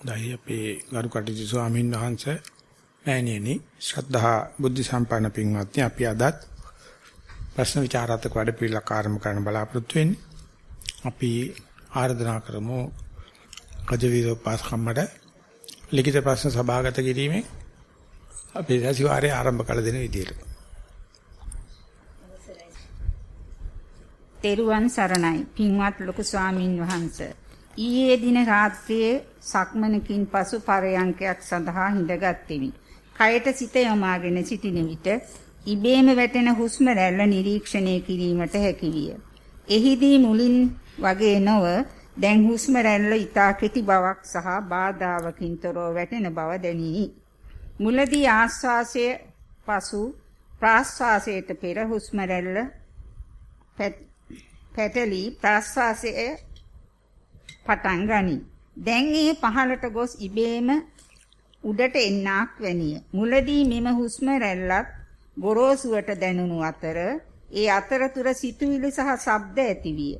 දෛ අපේ ගරු කටයුතු ස්වාමීන් වහන්සේ මෑණියනි ශ්‍රද්ධා බුද්ධ සම්පන්න පින්වත්නි අපි අදත් ප්‍රශ්න විචාරාත්මක වැඩ පිළිවෙලක් ආරම්භ කරන්න බලාපොරොත්තු වෙන්නේ. අපි ආරාධනා කරමු කජවීරෝ පාස් කම්මඩ ලිඛිත ප්‍රශ්න සභාගත කිරීමෙන් අපේ සතිವಾರය ආරම්භ කළ දෙන විදියට. තෙරුවන් සරණයි පින්වත් ලොකු ස්වාමින් වහන්සේ ඊයේ දින රාත්‍රියේ සක්මනකින් පසු පරයන්කයක් සඳහා හිඳගත්ෙමි. කයට සිත යොමාගෙන සිටින විට ඉබේම වැටෙන හුස්ම රැල්ල නිරීක්ෂණය කිරීමට හැකියිය. එහිදී මුලින් වගේ නොව දැන් හුස්ම රැල්ල ඊතා කෙටි බවක් සහ බාධාවකින් තොරව වැටෙන බව දැනිනි. මුලදී ආශ්වාසය පසු ප්‍රාශ්වාසයට පෙර හුස්ම රැල්ල පැටලි ප්‍රාශ්වාසයේ පටන් ගනී. දැන් ඒ පහළට ගොස් ඉබේම උඩට එන්නක් වැනිය. මුලදී මෙම හුස්ම රැල්ලත් ගොරෝසුවට දැනුණු අතර ඒ අතරතුර සිතුවිලි සහ ශබ්ද ඇතිවිය.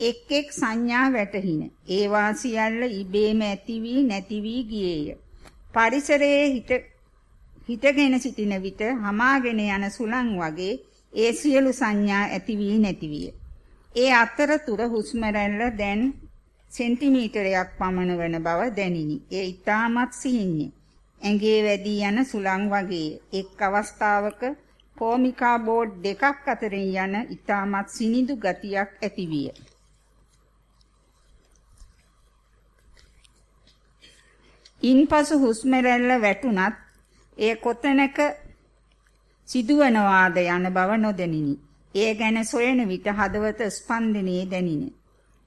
එක් එක් සංඥා වැටහින. ඒවා සියල්ල ඉබේම ඇති වී නැති වී ගියේය. පරිසරයේ හිට හිටගෙන සිටින විට hamaගෙන යන සුළං වගේ ඒ සියලු සංඥා ඇති වී නැති විය. ඒ අතරතුර හුස්ම රැල්ල දැන් සෙන්ටිමීටරයක් පමණ වන බව දැනිනි. ඒ ඊටමත් සිහින්ය. ඇඟේ වැඩි යන සුළං වගේ එක් අවස්ථාවක කෝමිකා බෝඩ් දෙකක් අතරින් යන ඊටමත් සිනිඳු ගතියක් ඇතිවිය. ඉන්පසු හුස්ම රැල්ල වැටුණත් එය කොතැනක සිදුවනවාද යන බව නොදැනිනි. එය ගැන සොයන විට හදවත ස්පන්දනයේ දැනිනේ.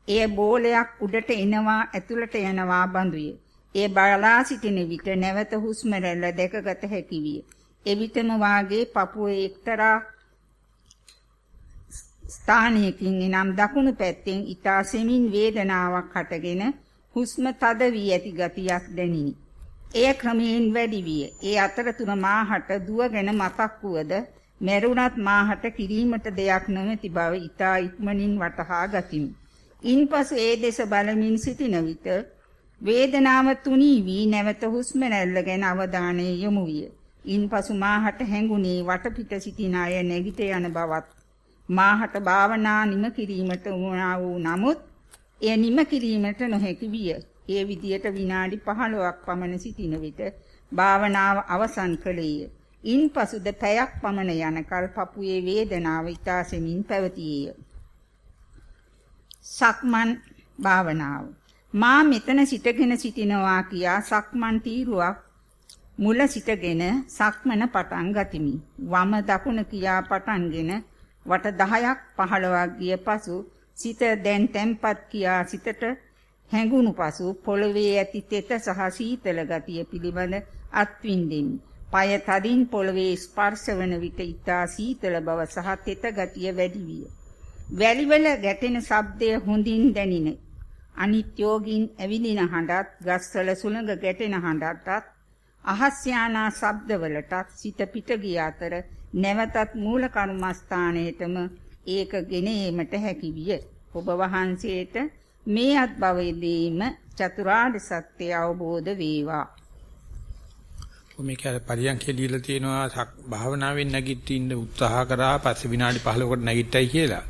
එය බෝලයක් උඩට එනවා ඇතුළට යනවා බඳුය. එය බලා සිටින විට නැවත හුස්ම රැල්ල දැකගත හැකි විය. එවිටම වාගේ පපුවේ එක්තරා ස්ථානයකින් එනම් දකුණු පැත්තෙන් ඊතා සෙමින් වේදනාවක් හටගෙන හුස්ම තද වී ඇති ගතියක් දැනිනි. එය ක්‍රමයෙන් වැඩි විය. ඒ අතරතුර මාහට දුවගෙන මතක් වුවද මෙරුණත් මාහට කිරීමට දෙයක් නොමැති බව ඊතා ඉක්මනින් වටහා ගතිමි. ඉන්පසු ඒ දෙස බලමින් සිටින විට වේදනාව තුනී වී නැවත හුස්ම රැල්ල ගැන අවධානය යොමු විය. ඉන්පසු මාහට හැඟුණේ වටපිට සිටින අය නැගිට යන බවත් මාහට භාවනා නිම කිරීමට වුණා වූ නමුත් එය නිම කිරීමට නොහැකි විය. ඒ විදියට විනාඩි 15ක් පමණ සිටින විට භාවනාව අවසන් කළේය. ඉන්පසුද පැයක් පමණ යනකල් පපුවේ වේදනාව ඊතාසෙමින් පැවතියේය. සක්මන් භාවනාව. මා මෙතන සිටගෙන සිටිනවා කියා සක්මන් තීරුවක් මුල සිටගෙන සක්මන පටන් ගතිමි. වම දකුණ කියා පටන්ගෙන වට 10ක් 15ක් ගිය පසු සිත දැන් තැම්පත් කියා සිතට හැඟුණු පසු පොළවේ ඇති තෙත සහ සීතල ගතිය පිළිබඳ අත්විඳිමි. পায় තදින් පොළවේ ස්පර්ශ වන විට ඊතා සීතල බව සහ තෙත ගතිය වැඩි විය. වැලිවල ගැටෙන ශබ්දය හොඳින් දැනින. අනිත්‍යෝගින් ඇවිදින හඬත්, ගස්වල සුළඟ ගැටෙන හඬටත්, අහස් යානා ශබ්දවලටත් සිත පිට ගිය අතර නැවතත් මූල කර්මස්ථානයේටම ඒක ගෙන ඒමට හැකි විය. ඔබ වහන්සේට මේ අත්භවයේදීම චතුරාර්ය සත්‍ය අවබෝධ වේවා. මේක පරියන්කේ දීලා තියෙනවා භාවනාවෙන් නැගිටින්න උත්සාහ කරා පස්සේ විනාඩි 15කට නැගිට්ටයි කියලා.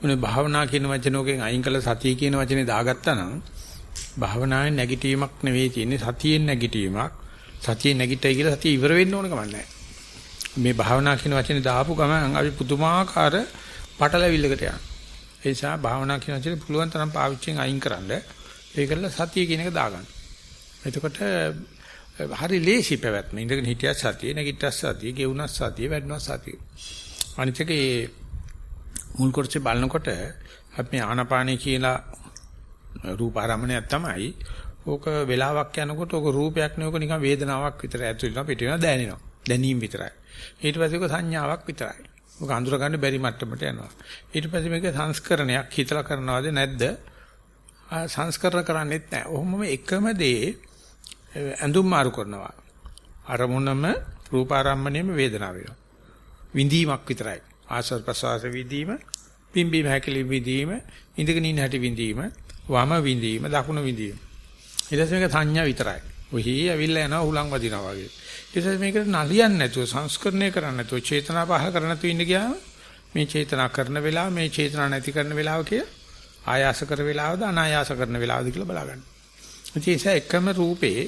මොනේ භාවනා කියන වචනෝකෙන් අයින් කළ සතිය කියන වචනේ දාගත්තා නම් භාවනාවෙන් නැගිටීමක් නෙවෙයි තියෙන්නේ සතියෙන් නැගිටීමක්. සතියෙන් නැගිටයි කියලා සතිය ඉවර වෙන්න ඕන කමක් නැහැ. මේ භාවනා කියන වචනේ දාපු ගමන් අපි පුදුමාකාර පටලැවිල්ලකට යනවා. ඒ නිසා භාවනා කියන වචනේ පුළුවන් තරම් පාවිච්චියෙන් අයින් කරන්න. ඒකල සතිය කියන එක දාගන්න. එතකොට හරි ලේසි පැවැත්ම. ඉඳගෙන හිටියත් සතිය, නැගිට්ටත් සතිය, ගෙවුනත් සතිය, වැඩනත් සතිය. අනිත් එක ඒ මුල් කොටසේ බලනකොට අපි ආනාපානේ කියලා රූප ආරම්භණයක් තමයි. ඕක වෙලාවක් යනකොට ඕක රූපයක් නෙවෙයි නිකන් වේදනාවක් විතර ඇතුළේ පිට වෙනවා දැනෙනවා. දැනීම විතරයි. ඊට පස්සේ ඕක සංඥාවක් විතරයි. ඕක අඳුර ගන්න බැරි මට්ටමට යනවා. ඊට පස්සේ මේක සංස්කරණයක් හිතලා කරනවද නැද්ද? සංස්කරණ කරන්නේත් නැහැ. ඔහොමම එකම දේ ඇඳුම් මාරු කරනවා. අරමුණම රූපාරම්මණයම වේදනාව වෙනවා. විඳීමක් විතරයි. ආස්වාද ප්‍රසවාස විඳීම, පිම්බීම හැකලි විඳීම, ඉඳගෙන ඉන්න හැටි විඳීම, වම විඳීම, දකුණ විඳීම. ඊට පස්සේ මේක සංඥා විතරයි. ඔහි ඇවිල්ලා යනවා උලන් වදිනවා වගේ. ඊට පස්සේ මේකට නලියන්නේ නැතුව සංස්කරණය කරන්නේ නැතුව චේතනා පහල කරන්න නැතුව ඉන්න ගියාම මේ චේතනා කරන වෙලාව මේ චේතනා නැති කරන වෙලාව කිය ආයාස කර වෙලාවද අනායාස කරන වෙලාවද කියලා බලා ගන්න. ඒ එකම රූපේ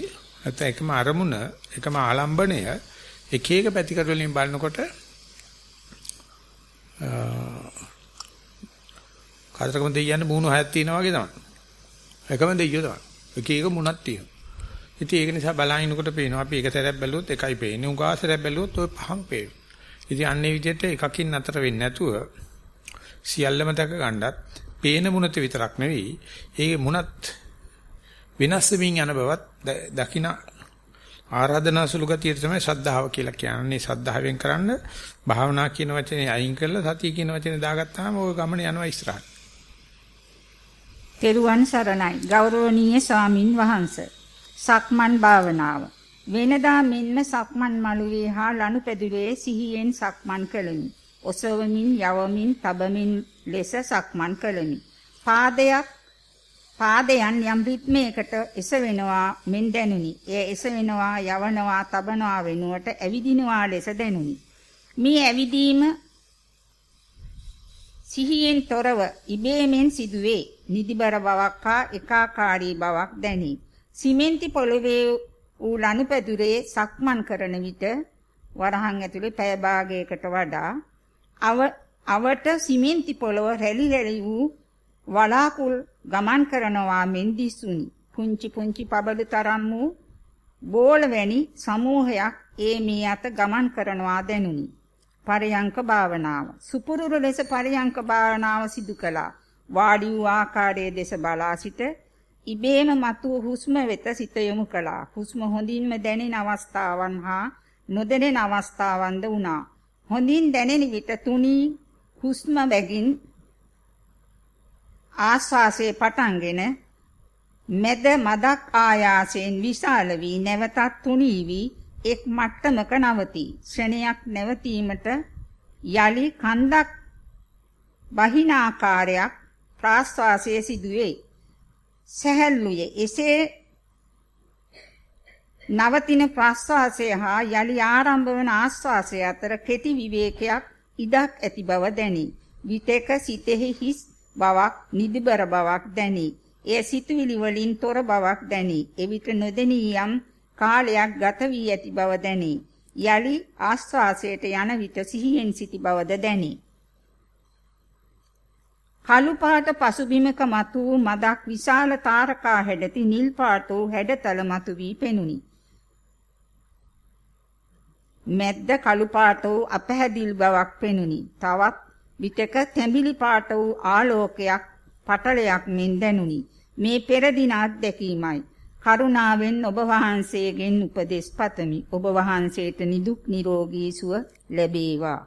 නැත්නම් එකම අරමුණ එකම ආලම්බණය එක එක පැතිකඩ වලින් බලනකොට කාතරකම දෙයියන්නේ මූණු හයක් තියෙනවා වගේ තමයි. එකම දෙයියෝ තමයි. එක එක මුණක් තියෙනවා. ඉතින් ඒක නිසා බලහිනකොට පේනවා අපි එක සැරයක් බැලුවොත් එකයි පේන්නේ. උගා සැරයක් බැලුවොත් ඔය පහම පේනවා. ඉතින් අන්නේ විදිහට එකකින් අතර වෙන්නේ නැතුව සියල්ලම දැක ගන්නත් පේන මුණත විතරක් නෙවෙයි ඒකේ මුණත් වෙනස් වෙමින් යන බවත් දකින ආරාධනා සුළු ගතිය තමයි ශ්‍රද්ධාව කියලා කියන්නේ. ශ්‍රද්ධාවෙන් කරන්න භාවනා කියන වචනේ අයින් කරලා සතිය කියන වචනේ දාගත්තාම ওই ගමන යනවා ඉස්සරහට. තෙරුවන් සරණයි ගෞරවනීය ස්වාමින් වහන්සේ. සක්මන් භාවනාව. වෙනදා මෙන්ම සක්මන් මළුවේ හා ලනුපැදුරේ සිහියෙන් සක්මන් කළෙමි. ඔසවමින් යවමින් තබමින් ලෙස සක්මන් කළෙමි. පාදයක් පාදයන් යම් රිද්මයකට එසවෙනවා මෙන් දැනුනි. එය එසවෙනවා යවනවා තබනවා වෙනුවට ඇවිදිනවා ලෙස දැනුනි. මේ ඇවිදීම සිහියෙන් තොරව ඉබේමෙන් සිදුවේ. නිදිබර බවක් හා ඒකාකාරී බවක් දැනේ. සිමෙන්ති පොළවේ ඌ ලනුපැදුරේ සක්මන් කරන විට වරහන් ඇතුලේ පැය භාගයකට වඩා අව අවට සිමෙන්ති පොළව රැලි රැලි වූ වලාකුල් ගමන් කරනවා මෙන් දිස්සුනි. පුංචි පුංචි පබඩ තරම් වූ බෝල වැනි සමූහයක් ඒ මේ අත ගමන් කරනවා දැනුනි. පරයන්ක භාවනාව. සුපුරුරු ලෙස පරයන්ක භාවනාව සිදු කළා. වාඩි වූ ආකාරයේ දෙස බලා සිට ඉබේම මතු හුස්ම වෙත සිත යොමු කළා. හුස්ම හොඳින්ම දැනෙන අවස්ථාවන් හා නොදැනෙන අවස්ථාවන්ද වුණා. හොඳින් දැනෙන විට තුනී හුස්ම බැගින් ආස්වාසේ පටන්ගෙන මෙද මදක් ආයාසයෙන් විශාල වී නැවතත් තුනී වී එක් මට්ටමක නවතී. ශ්‍රණයක් නැවතීමට යලි කන්දක් බහින ආකාරයක් ප්‍රාස්වාසයේ සිදුවේ. සැහැල්ලුය. එසේ නවතින ප්‍රාස්වාසය හා යලි ආරම්භ වන ආස්වාසය අතර කෙටි විවේකයක් ඉඩක් ඇති බව දැනේ. විතක සිතෙහි හිස් බවක් නිදිබර බවක් දැනේ. එය සිතුවිලි වලින් තොර බවක් දැනේ. එවිට නොදෙනී යම් කාලයක් ගත වී ඇති බව දැනේ. යලි ආස්වාසයට යන විට සිහියෙන් සිටි බවද දැනේ. කළු පාට පසුබිමක මතු වූ මදක් විශාල තාරකා හැඩති නිල් පාට වූ හැඩතල මතු වී පෙනුනි. මැද්ද කළු පාට වූ අපහැදිල් බවක් පෙනුනි. තවත් විටක තැඹිලි පාට වූ ආලෝකයක් පටලයක් මෙන් දැනුනි. මේ පෙර දින අත්දැකීමයි. කරුණාවෙන් ඔබ වහන්සේගෙන් උපදෙස් පතමි. ඔබ වහන්සේට නිදුක් නිරෝගී සුව ලැබේවා.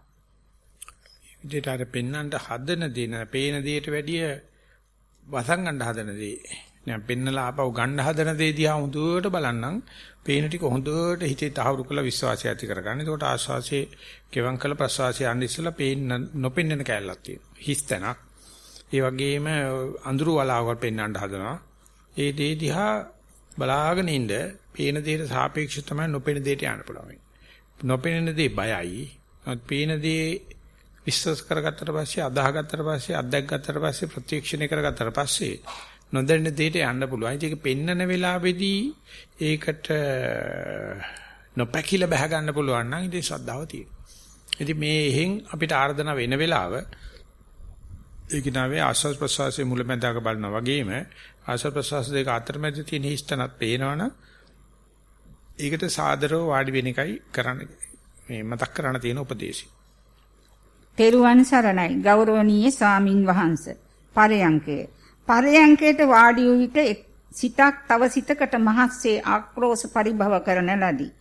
විදිහට අර පෙන්නන්න හදන දේ න පේන දෙයට වැඩිය වසන් ගන්න හදන දේ. දැන් පෙන්නලා ආපහු ගන්න හදන දේ දිහා හොඳට බලන්නම් පේන ටික හොඳට හිතේ තහවුරු කරලා විශ්වාසය ඇති කරගන්න. එතකොට ආස්වාසියේ කෙවන් කළ ප්‍රසවාසය යන්න ඉස්සලා පේන්න නොපෙන්නන කැලලක් තියෙනවා. හිස් තැනක්. ඒ වගේම අඳුරු වලාවකට පෙන්වන්න හදනවා. ඒ දේ දිහා බලාගෙන ඉන්න පේන දෙයට සාපේක්ෂව තමයි නොපෙන දෙයට යන්න පුළුවන්. නොපෙනෙන දේ බයයි. නමුත් පේන දේ විශ්වාස කරගත්තට පස්සේ අදාහගත්තට පස්සේ අත්දැකගත්තට පස්සේ ප්‍රත්‍යක්ෂණය කරගත්තට පස්සේ නොදැන්න දෙයට යන්න පුළුවන්. ඒක පෙන්නන වෙලාවේදී ඒකට නොපැකිල බහ ගන්න පුළුවන් නම් ඉතින් ශ්‍රද්ධාව තියෙනවා. ඉතින් මේ එහෙන් අපිට ආර්දනා වෙන වෙලාව ඒක නාවේ ආස්වාද ප්‍රසවාසයේ මුලැමැදාක බලනා වගේම ආස්වාද ප්‍රසවාස දෙක අතරමැද තියෙන හිස්තනත් පේනවනම් ඒකට සාදරව වාඩි වෙන එකයි කරන්න මේ මතක් කරන්න තියෙන උපදේශය. තෙරුවන් සරණයි ගෞරවනීය ස්වාමින් වහන්ස පරයන්කය පරයන්කයට වාඩි වූ විට සිතක් තව සිතකට මහත්සේ ආක්‍රෝෂ පරිභව කරන ලදී.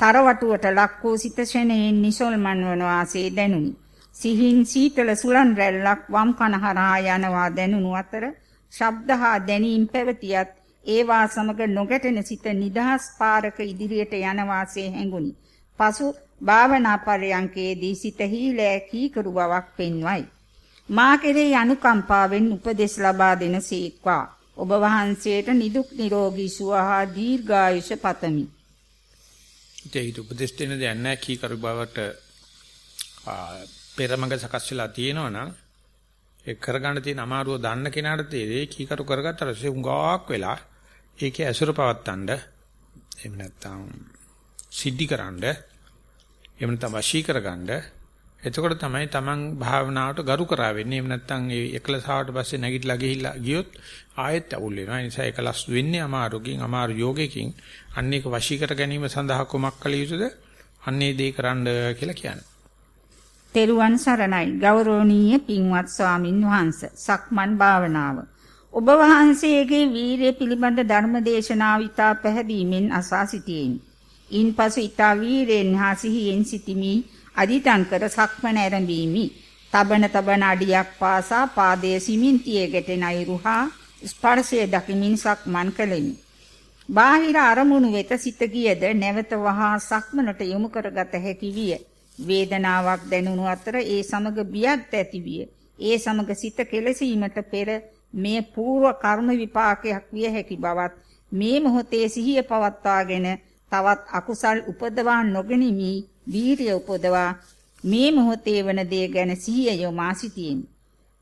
තරවටුවට ලක් වූ සිත ෂණයෙන් නිසල්මන් වන වාසේ දැනුනි. සිහින් සීතල සුලන් රැල්ලක් වම් කන හරහා යනවා දැනුණු අතර ශබ්ද හා දැනීම් පැවතියත් ඒවා සමග නොගැටෙන සිත නිදහස් පාරක ඉදිරියට යන වාසේ හැඟුනි. පසු භාවනා පරයන්කේදී සිත හීලෑ කීකරු බවක් පෙන්වයි. මා කෙරෙහි අනුකම්පාවෙන් උපදෙස් ලබා දෙන සීක්වා. ඔබ වහන්සේට නිදුක් නිරෝගී සුව හා දීර්ඝායුෂ පතමි. ඒක උපදේශ දෙන්න දෙයක් නැහැ. කීකරු බවට පෙරමඟ සකස් වෙලා තියෙනවා නම් ඒ කරගන්න තියෙන අමාරුව දන්න කෙනාට තේරෙයි. කීකරු කරගත්තට පස්සේ උඟාවක් වෙලා ඒකේ ඇසුර පවත්තන්න. එහෙම නැත්නම් සිද්ධිකරනද එහෙම නැත්නම් වශී කරගන්න එතකොට තමයි Taman භාවනාවට ගරු කරා වෙන්නේ. එහෙම නැත්නම් ඒ එකලසාවට පස්සේ නැගිටලා ගිහිල්ලා ගියොත් ආයෙත් අවුල් වෙනවා. ඒ නිසා එකලස් වෙන්නේ අමාරුකින් අමාරු යෝගයකින් අන්න ඒක වශී කර ගැනීම සඳහා කොමක් කළ යුතුද? අන්නේ දේ කරන්න කියලා කියන්නේ. තෙරුවන් සරණයි ගෞරවනීය පින්වත් ස්වාමින් වහන්සේ සක්මන් භාවනාව ඔබ වහන්සේගේ වීරිය පිළිබඳ ධර්ම දේශනාව ඉතා පැහැදීමෙන් අසා සිටියෙමි. ඉන්පසු ඊතා වීරෙන් හා සිහියෙන් සිටිමි අදිටන් කර සක්මන ඇරඹීමි. තබන තබන අඩියක් පාසා පාදයේ සිමින්තියේ ගැටෙන අයුරු හා ස්පර්ශයේ දකිමින් සක්මන් කළෙමි. බාහිර අරමුණු වෙත සිත ගියද නැවත වහා සක්මනට යොමු කරගත හැකි විය. වේදනාවක් දැනුණු අතර ඒ සමග බියක් ඇති විය. ඒ සමග සිත කෙලසීමට පෙර මේ పూర్ව කර්ම විපාකයක් විය හැකි බවත් මේ මොහොතේ සිහිය පවත්වාගෙන තවත් අකුසල් උපදවා නොගනිමි වීරිය උපදවා මේ මොහොතේ වන දේ ගැන සිහිය යොමා සිටින්.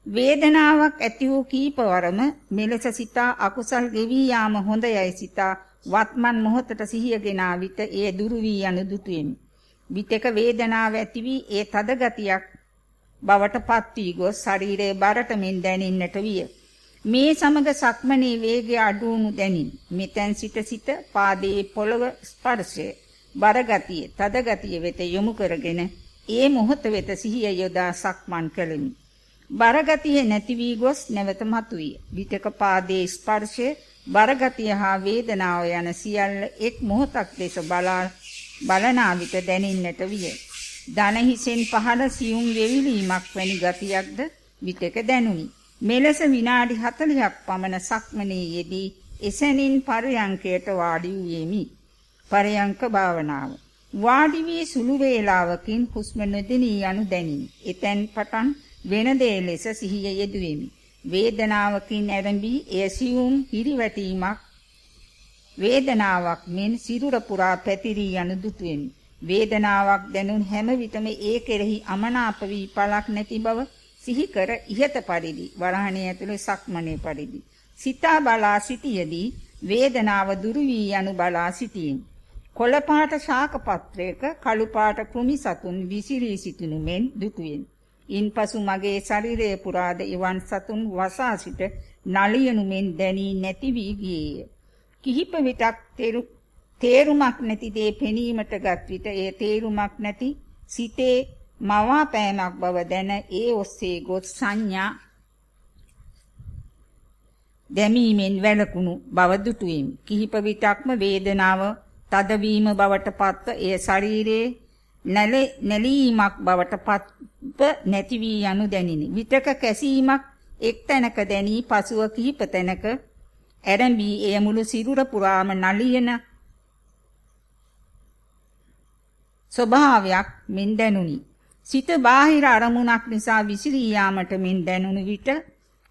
වේදනාවක් ඇති වූ කීපවරම මෙලෙස සිතා අකුසල් ගෙවි යාම හොඳයයි සිතා වත්මන් මොහොතට සිහිය ගෙනා විට ඒ දුරු වී යනු දුටුවෙමි. විතක වේදනාව ඇති වී ඒ තද ගතියක් බවට පත් වී ගොස් ශරීරයේ බරට මෙන් දැනින්නට විය. මේ සමග සක්මනේ වේගය අඩු වුණු දැනින් මෙතෙන් සිට සිට පාදයේ පොළව ස්පර්ශය බරගතිය තදගතිය වෙත යොමු කරගෙන ඒ මොහොත වෙත සිහිය යොදා සක්මන් කළෙමි. බරගතිය නැති වී ගොස් නැවත මතුවිය විතක පාදයේ ස්පර්ශය බරගතිය හා වේදනාව යන සියල්ල එක් මොහොතක් දෙස බලා බලනා විට දැනින්නට විය. දන හිසෙන් පහළ සියුම් වෙවිලීමක් වැනි ගතියක්ද විතක දැනුනි. මෙලෙස විනාඩි 40ක් පමණ සක්මනේ යෙදී එසැනින් පරයන්කයට වාඩි වූෙමි. පරයන්ක භාවනාව. වාඩි වී සුළු වේලාවකින් හුස්ම නොදෙනී යනු දැනිනි. එතෙන් පටන් වෙන දේ ලෙස සිහිය යෙදුවෙමි. වේදනාවකින් ඇරඹී එය සියුම් හිරිවැටීමක් වේදනාවක් මෙන් සිරුර පුරා පැතිරී යනු දුටුවෙමි. වේදනාවක් දැනුන් හැම විටම ඒ කෙරෙහි අමනාප වී පළක් නැති බව සිහි කර ඉහත පරිදි වරහණේ ඇතුලේ සක්මනේ පරිදි සිතා බලා සිටියේදී වේදනාව දුරු වී යනු බලා සිටීම කොළ පාට ශාක පත්‍රයක කළු පාට කුමි සතුන් විසිරී සිටිනු මෙන් දුටුවෙන් ඉන්පසු මගේ ශරීරයේ පුරාද ඉවන් සතුන් වසා සිට නලියනු මෙන් දැනී නැති වී ගියේය කිහිප විටක් තේරුමක් නැති දේ පෙනීමටගත් විට ඒ තේරුමක් නැති සිතේ මවා පෑමක් බව දැන ඒ ඔස්සේ ගොස් සංඥා දැමීමෙන් වැළකුණු බව දුටුවෙමි. කිහිප විටක්ම වේදනාව තදවීම බවට පත්ව එය ශරීරයේ නැලීමක් බවට පත්ව නැති වී යනු දැනිනි. විතක කැසීමක් එක් තැනක දැනී පසුව කිහිප තැනක ඇරඹී එය මුළු සිරුර පුරාම නලියන ස්වභාවයක් මෙන් දැනුනි. සිත බාහිර අරමුණක් නිසා විසිරී යාමට මෙන් දැනුණු විට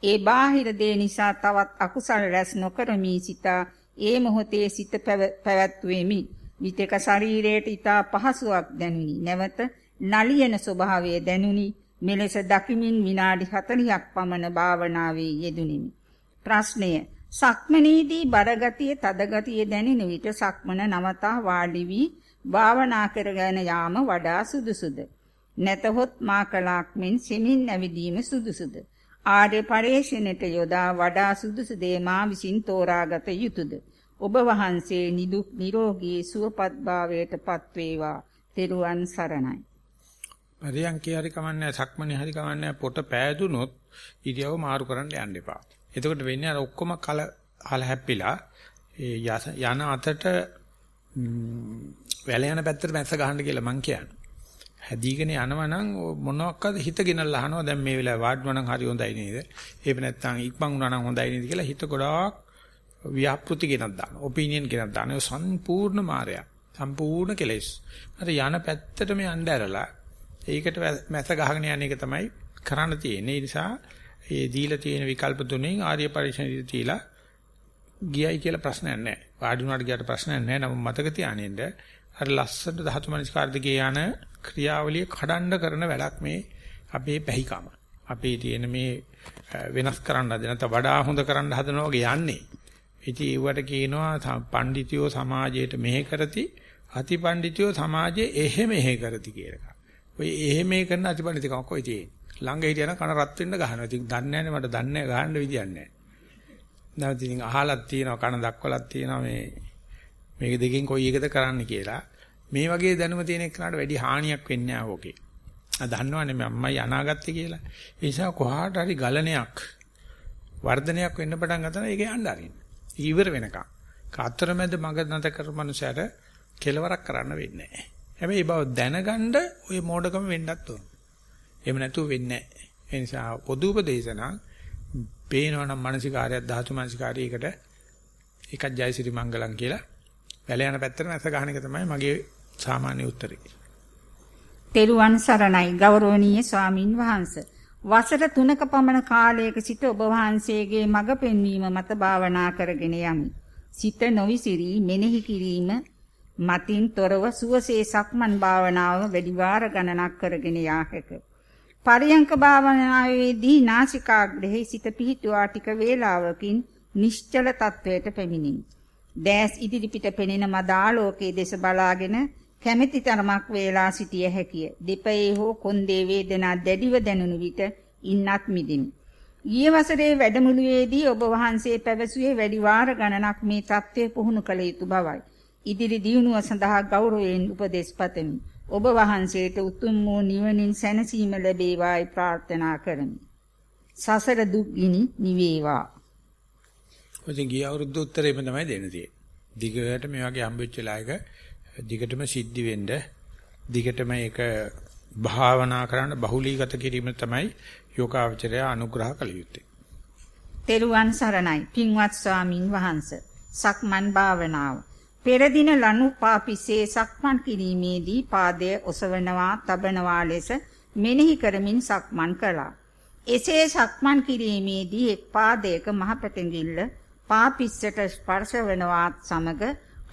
ඒ බාහිර දේ නිසා තවත් අකුසල රැස් නොකරමි සිතා ඒ මොහොතේ සිත පැවැත්වෙමි. විතක ශරීරයට ඊතා පහසුවක් දැනුනි. නැවත නලියන ස්වභාවය දැනුනි. මෙලෙස දකිමින් විනාඩි 40ක් පමණ භාවනාවේ යෙදුණෙමි. ප්‍රශ්නය සක්මනේදී බරගතිය තදගතිය දැනෙන විට සක්මන නවතා වාඩි වී භාවනා කරගෙන යාම වඩා සුදුසුද? නැතහොත් මා කලාක් මෙන් සෙමින් ඇවිදීම සුදුසුද? ආර්ය පරේෂණයට යොදා වඩා සුදුසු දේ මා විසින් තෝරාගත යුතුයද? ඔබ වහන්සේ නිදුක් නිරෝගී සුවපත් භාවයට පත්වේවා. තෙරුවන් සරණයි. පරියන්කේ හරි කමන්නේ සක්මනේ හරි කමන්නේ පොට පෑදුනොත් ඉරියව මාරු කරන්න යන්න එපා. එතකොට වෙන්නේ අර ඔක්කොම කල හල හැප්පිලා ඒ යන අතට වැල යන පැත්තට මැස්ස ගහන්න කියලා මං කියන්නේ. හැදීගෙන යනවා නම් මොනවාක්ද හිතගෙනල්ලා අහනවා දැන් මේ වෙලාවේ වාඩ්ම නම් හරි හොඳයි නේද? එහෙම නැත්නම් ඉක්මන් වුණා නම් හොඳයි නේද කියලා හිත ගොඩාක් ව්‍යාපෘති ගෙනත් දානවා. ඔපිනියන් ගෙනත් දානවා. සම්පූර්ණ මායя. සම්පූර්ණ කෙලෙස්. අර යන පැත්තටම යන්න ඇරලා ඒකට මැස ගහගෙන යන එක තමයි කරන්න තියෙන්නේ. ඒ නිසා මේ දීලා තියෙන විකල්ප තුනෙන් ආර්ය පරිශ්‍රණය තියලා ගියයි කියලා ප්‍රශ්නයක් නැහැ. වාඩි වුණාට ගියට ප්‍රශ්නයක් නැහැ. නමුත් මතක තියානින්න අර ලස්සන ධාතු මනස්කාර දිගේ යන ක්‍රියාවලිය කඩන්න කරන වැඩක් මේ අපේ පැහිකම. අපේ තියෙන මේ වෙනස් කරන්න හදන නැත්නම් වඩා හොඳ කරන්න හදනවා වගේ යන්නේ. ඉතින් ඒවට කියනවා පඬිතියෝ සමාජයට මෙහෙ කරති අතිපඬිතියෝ සමාජයේ එහෙ මෙහෙ කරති කියලා. ඔය එහෙ මෙහෙ කරන අතිපඬිතිකම කොයි තියෙන්නේ? ළඟ හිටියන කන රත් වෙන්න ගහනවා. ඉතින් දන්නේ නැහැ මට දන්නේ ගහන්න විදියක් නැහැ. නැවත ඉතින් අහලක් තියෙනවා කන දක්වලක් තියෙනවා මේ මේක දෙකෙන් කොයි එකද කරන්න කියලා. මේ වගේ දැනුම තියෙන එක්කනට වැඩි හානියක් වෙන්නේ නැහැ ඕකේ. ආ දන්නවනේ මම අම්මයි අනාගත්තේ කියලා. ඒ නිසා කොහාට හරි ගලණයක් වර්ධනයක් වෙන්න පටන් ගත්තා ඒක යන්න අරින්න. ඊවර වෙනකම්. කාතරමැද මග නැත කර මනුස්සයට කෙලවරක් කරන්න වෙන්නේ නැහැ. හැබැයි බව දැනගන්න ওই මෝඩකම වෙන්නත් ඕන. එහෙම නැතුව වෙන්නේ නැහැ. ඒ නිසා පොදු උපදේශනා පේනවනම් මානසිකාරයක් ධාතු මානසිකාරයකට එකක් ජයසිරි මංගලම් කියලා වැල යන පැත්තට නැස ගන්න එක තමයි මගේ සාමාන්‍ය උත්තරේ. තෙරුවන් සරණයි ගෞරවනීය ස්වාමින් වහන්සේ. වසර 3ක පමණ කාලයක සිට ඔබ වහන්සේගේ මඟ පෙන්වීම මත භාවනා කරගෙන යමි. සිත නොවිසිරි මෙනෙහි කිරීම මතින් තොරව සුවසේ සක්මන් භාවනාව වැඩි වාර ගණනක් කරගෙන යා හැකිය. පරියංක භාවනාවේදී නාසිකාග්‍රෙහි සිත පිහිටුවා ටික වේලාවකින් නිශ්චල තත්වයට පැමිණිමි. දැස් ඉදිරිපිට පෙනෙන මදාලෝකයේ දෙස බලාගෙන කැමැති තරමක් වේලා සිටිය හැකිය. දෙපයේ හෝ කොන්දේ වේදනා දැඩිව දැනුණු විට ඉන්නත් මිදිමි. ඊයේ වසරේ වැඩමුළුවේදී ඔබ වහන්සේ පැවසුවේ වැඩි වාර ගණනක් මේ தත්ත්වය පුහුණු කළ යුතු බවයි. ඉදිරි දියුණුව සඳහා ගෞරවයෙන් උපදෙස් පතමි. ඔබ වහන්සේට උතුම් වූ නිවනින් සැනසීම ලැබේවායි ප්‍රාර්ථනා කරමි. සසර දුක් ගිනි නිවේවා. ඔතන ගිය අවුරුද්ද උත්තරේම තමයි දෙන්න තියෙන්නේ. දිගට මේ වගේ හම්බෙච්ච වෙලාවක දිගටම සිද්ධි වෙන්න දිගටම ඒක භාවනා කරන්න බහුලීගත කිරීම තමයි යෝගාවචරය අනුග්‍රහ කළ යුත්තේ. තෙරුවන් සරණයි පින්වත් ස්වාමින් වහන්සේ. සක්මන් භාවනාව. පෙර දින ලනු පාපිසේ සක්මන් කිරීමේදී පාදය ඔසවනවා, තබනවා ලෙස මෙනෙහි කරමින් සක්මන් කළා. එසේ සක්මන් කිරීමේදී එක් පාදයක මහ පැටඟිල්ල පාපිස්සට ස්පර්ශ වනවත් සමග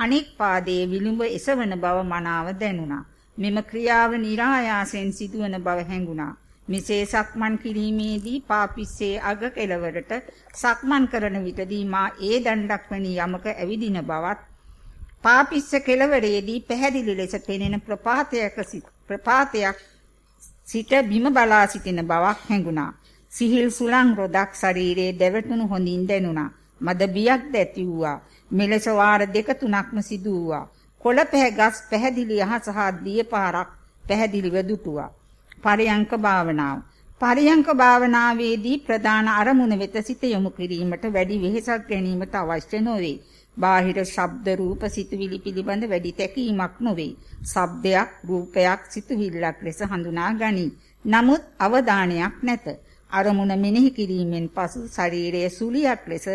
අනෙක් පාදයේ විලුඹ එසවන බව මනාව දැනුණා. මෙම ක්‍රියාව નિરાයාසෙන් සිදුවන බව හැඟුණා. මෙසේ සක්මන් කිරීමේදී පාපිස්සේ අග කෙළවරට සක්මන් කරන විටදී මා ඒ දණ්ඩක් වැනි යමක ඇවිදින බවත් පාපිස්ස කෙළවරේදී පැහැදිලි ලෙස පෙනෙන ප්‍රපාතයක ප්‍රපාතයක් සිට බිම බලා සිටින බවක් හැඟුණා. සිහිල් සුලං රොදක් ශරීරයේ දැවටුණු හොඳින් දැනුණා. මද බියක් දැති වූවා. මෙලෙස වාර දෙක තුනක්ම සිදු වූවා. කොළ පැහැගස් පැහැදිලි අහස හා දියපාරක් පැහැදිලිව දුටුවා. පරියංක භාවනාව. පරියංක භාවනාවේදී ප්‍රධාන අරමුණ වෙත සිත යොමු කිරීමට වැඩි වෙහෙසක් ගැනීමට අවශ්‍ය නොවේ. බාහිර ශබ්ද රූප සිතුවිලි පිළිබඳ වැඩි තැකීමක් නොවේ. ශබ්දයක් රූපයක් සිතුවිල්ලක් ලෙස හඳුනා ගනී. නමුත් අවධානයක් නැත. අරමුණ මෙනෙහි කිරීමෙන් පසු ශරීරයේ සුලියක් ලෙස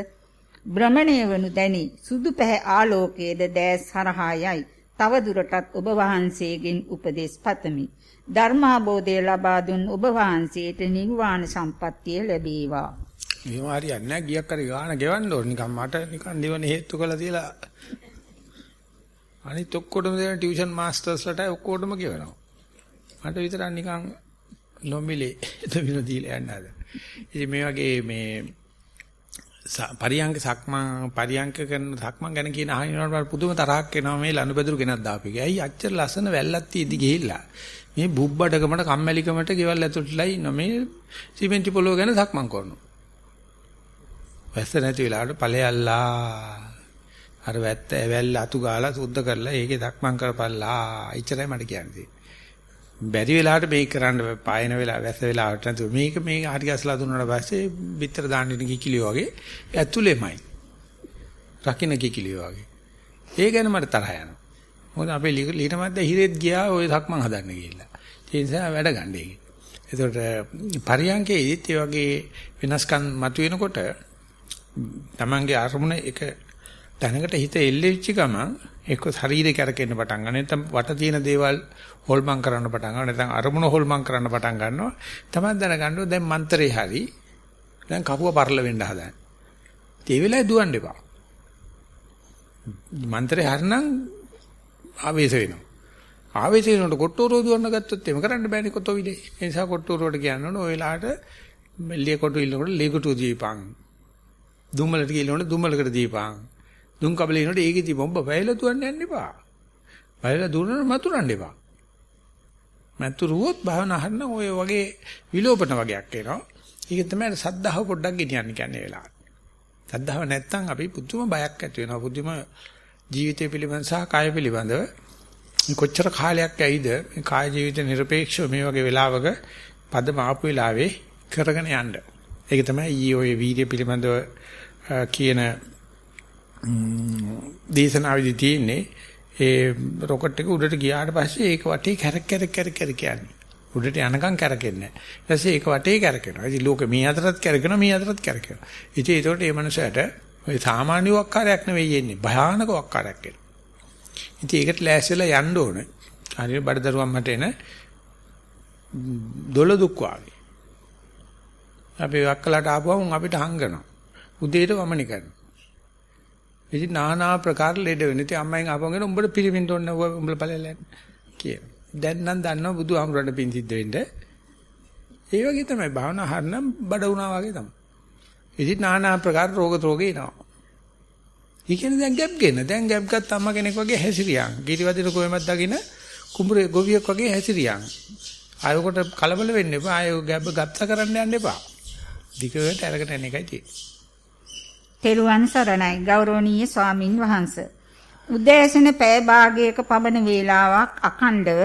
භ්‍රමණය වනු දැනි සුදු පැහැ ආලෝකයේද දැස් හරහා යයි. තව දුරටත් ඔබ වහන්සේගෙන් උපදෙස් පතමි. ධර්මාබෝධය ලබා දුන් ඔබ වහන්සේට නිර්වාණ සම්පත්තිය ලැබේවා. එහෙම හරියන්නේ නැහැ. ගියක් හරි ගාන ගෙවන්න ඕන. නිකන් මට නිකන් නිවන හේතු කළා තියලා අනිත් ඔක්කොටම දෙන ටියුෂන් මාස්ටර්ස්ලට ඔක්කොටම ගෙවනවා. මට විතරක් නිකන් නොමිලේ දෙවින දීලා යන්න හදා. ඉතින් මේ වගේ මේ පරියංග සක්මන් පරියංග කරන සක්මන් ගැන කියන අහිනවට පුදුම තරහක් එනවා මේ ලනුපැදුරු ගෙනත් දාපේක. ඇයි අච්චර ලස්සන වැල්ලක් තියදී ගිහිල්ලා මේ බුබ්බඩකමට කම්මැලිකමට ගෙවල් ඇතුළටලා ඉන්න මේ සිමෙන්ති පොලොව ගැන සක්මන් කරනවා. වැස්ස නැති වෙලාවට ඵලයල්ලා අර වැත්ත ඇවැල්ල අතු ගාලා සුද්ධ කරලා ඒකේ සක්මන් කරපල්ලා. එච්චරයි මට කියන්නේ. බැරි වෙලාවට මේක කරන්න පායන වෙලාව වැස්ස වෙලාවට නැතුව මේක මේ හරි ගැසලා දුන්නාට පස්සේ පිටර දාන්න ඉන්න කිකිලිය වගේ ඇතුළෙමයි. රකින්න කිකිලිය වගේ. ඒ ගැන මට තරහ යනවා. මොකද අපේ ලීට මැද්ද හිරෙත් ගියා ওই සක්මන් හදන්න ගිහිල්ලා. ඒ නිසා වැඩ ගන්න ඒකේ. ඒකට පරියන්කේදීත් ඒ වගේ වෙනස්කම් මතුවෙනකොට තමන්ගේ අරමුණ එක දැනකට හිත එල්ලෙච්ච ගමන් එක්ක ශරීරේ කැරකෙන්න පටන් ගන්න නැත්නම් වට තියෙන දේවල් හොල්මන් කරන්න පටන් ගන්නවා නැත්නම් අරමුණ හොල්මන් කරන්න පටන් ගන්නවා තමයි දැනගන්නවා දැන් මන්තරේ හරි දැන් කපුව පරල වෙන්න හදන. ඒ වෙලාවේ දුවන්න එපා. මන්ත්‍රේ හරනම් ආවේශ වෙනවා. ආවේශ වෙනකොට කොට්ටෝරෝ දුවන්න ගත්තොත් එහෙම කරන්න බෑනේ කොටෝවිලේ. ඒ නිසා කොට්ටෝරෝට කියන්න ඕන ඔය වෙලාවට මෙල්ලිය කොටු ඉල්ලනකොට ලේකොටු දීපං. දුම්මලට කියනකොට දුම්මලකට දීපං. දුම් කබලේනට ඒකෙදි බොම්බ වැයලා දුවන්න යන්න එපා. වැයලා දුවනම මතුරන්න එපා. මතුරුවොත් භවනා හරන ඔය වගේ විලෝපන වගේක් එනවා. ඒක තමයි සද්ධාව පොඩ්ඩක් ගෙනියන්න කියන්නේ වෙලාවට. සද්ධාව නැත්තම් අපි පුදුම බයක් ඇති වෙනවා. පුදුම ජීවිතය පිළිබඳ සහ කාය පිළිබඳව කොච්චර කාලයක් ඇයිද මේ කාය ජීවිත নিরপেক্ষව මේ වගේ වෙලාවක පදම ආපු වෙලාවේ කරගෙන යන්න. ඒක තමයි ඊයේ ඔය වීර්ය පිළිබඳව කියන දේශනාවේදී තියෙන්නේ ඒ රොකට් එක උඩට ගියාට පස්සේ ඒක වටේ කැරක් කැරක් කැරක් කැරක් කියන්නේ. උඩට යනකම් කැරකෙන්නේ නැහැ. ඊට පස්සේ ඒක වටේ කැරකෙනවා. ඉතින් ලෝකෙ මේ අතරත් කැරකෙනවා මේ අතරත් කැරකෙනවා. ඉතින් ඒකට මේ මනුස්සයාට ඔය සාමාන්‍ය වක්කාරයක් නෙවෙයි එන්නේ. භයානක වක්කාරයක් එනවා. ඉතින් ඒකට ලෑස්තිලා යන්න ඕන. හරියට බඩදරුවන් මට එන දොළ දුක් වාගේ. අපි වක්කලට ආපුවම අපිට හංගනවා. උදේට වමනි කරනවා. ඉතින් নানা ප්‍රකාර ලෙඩ වෙන. ඉතින් අම්මෙන් ආපුවම උඹට පිළිමින් තොන්න උඹලා බලලා කියන. දැන් නම් දන්නවා බුදුහාමුදුරන්ට පින් සිද්ධ වෙන්න. ඒ වගේ තමයි භාවනා හරනම් බඩ වුණා වගේ තමයි. ඉතින් নানা ප්‍රකාර රෝග රෝගේ එනවා. ඊ කියන්නේ දැන් ගැප් ගෙන. දැන් ගැප් ගත්ත අම්මා කෙනෙක් වගේ හැසිරියන්. ගිරිවදින කොෙමත් දකින්න කුඹුරේ ගොවියෙක් වගේ හැසිරියන්. ආයකට කලබල වෙන්න එපා. ආය ගැබ් ගත්ත කරන්න යන්න එපා. දිගට අරගෙන යන එකයි තියෙන්නේ. තෙරුවන් සරණයි ගෞරවනීය ස්වාමින් වහන්සේ. උදෑසන පැය භාගයක පමණ වේලාවක් අඛණ්ඩව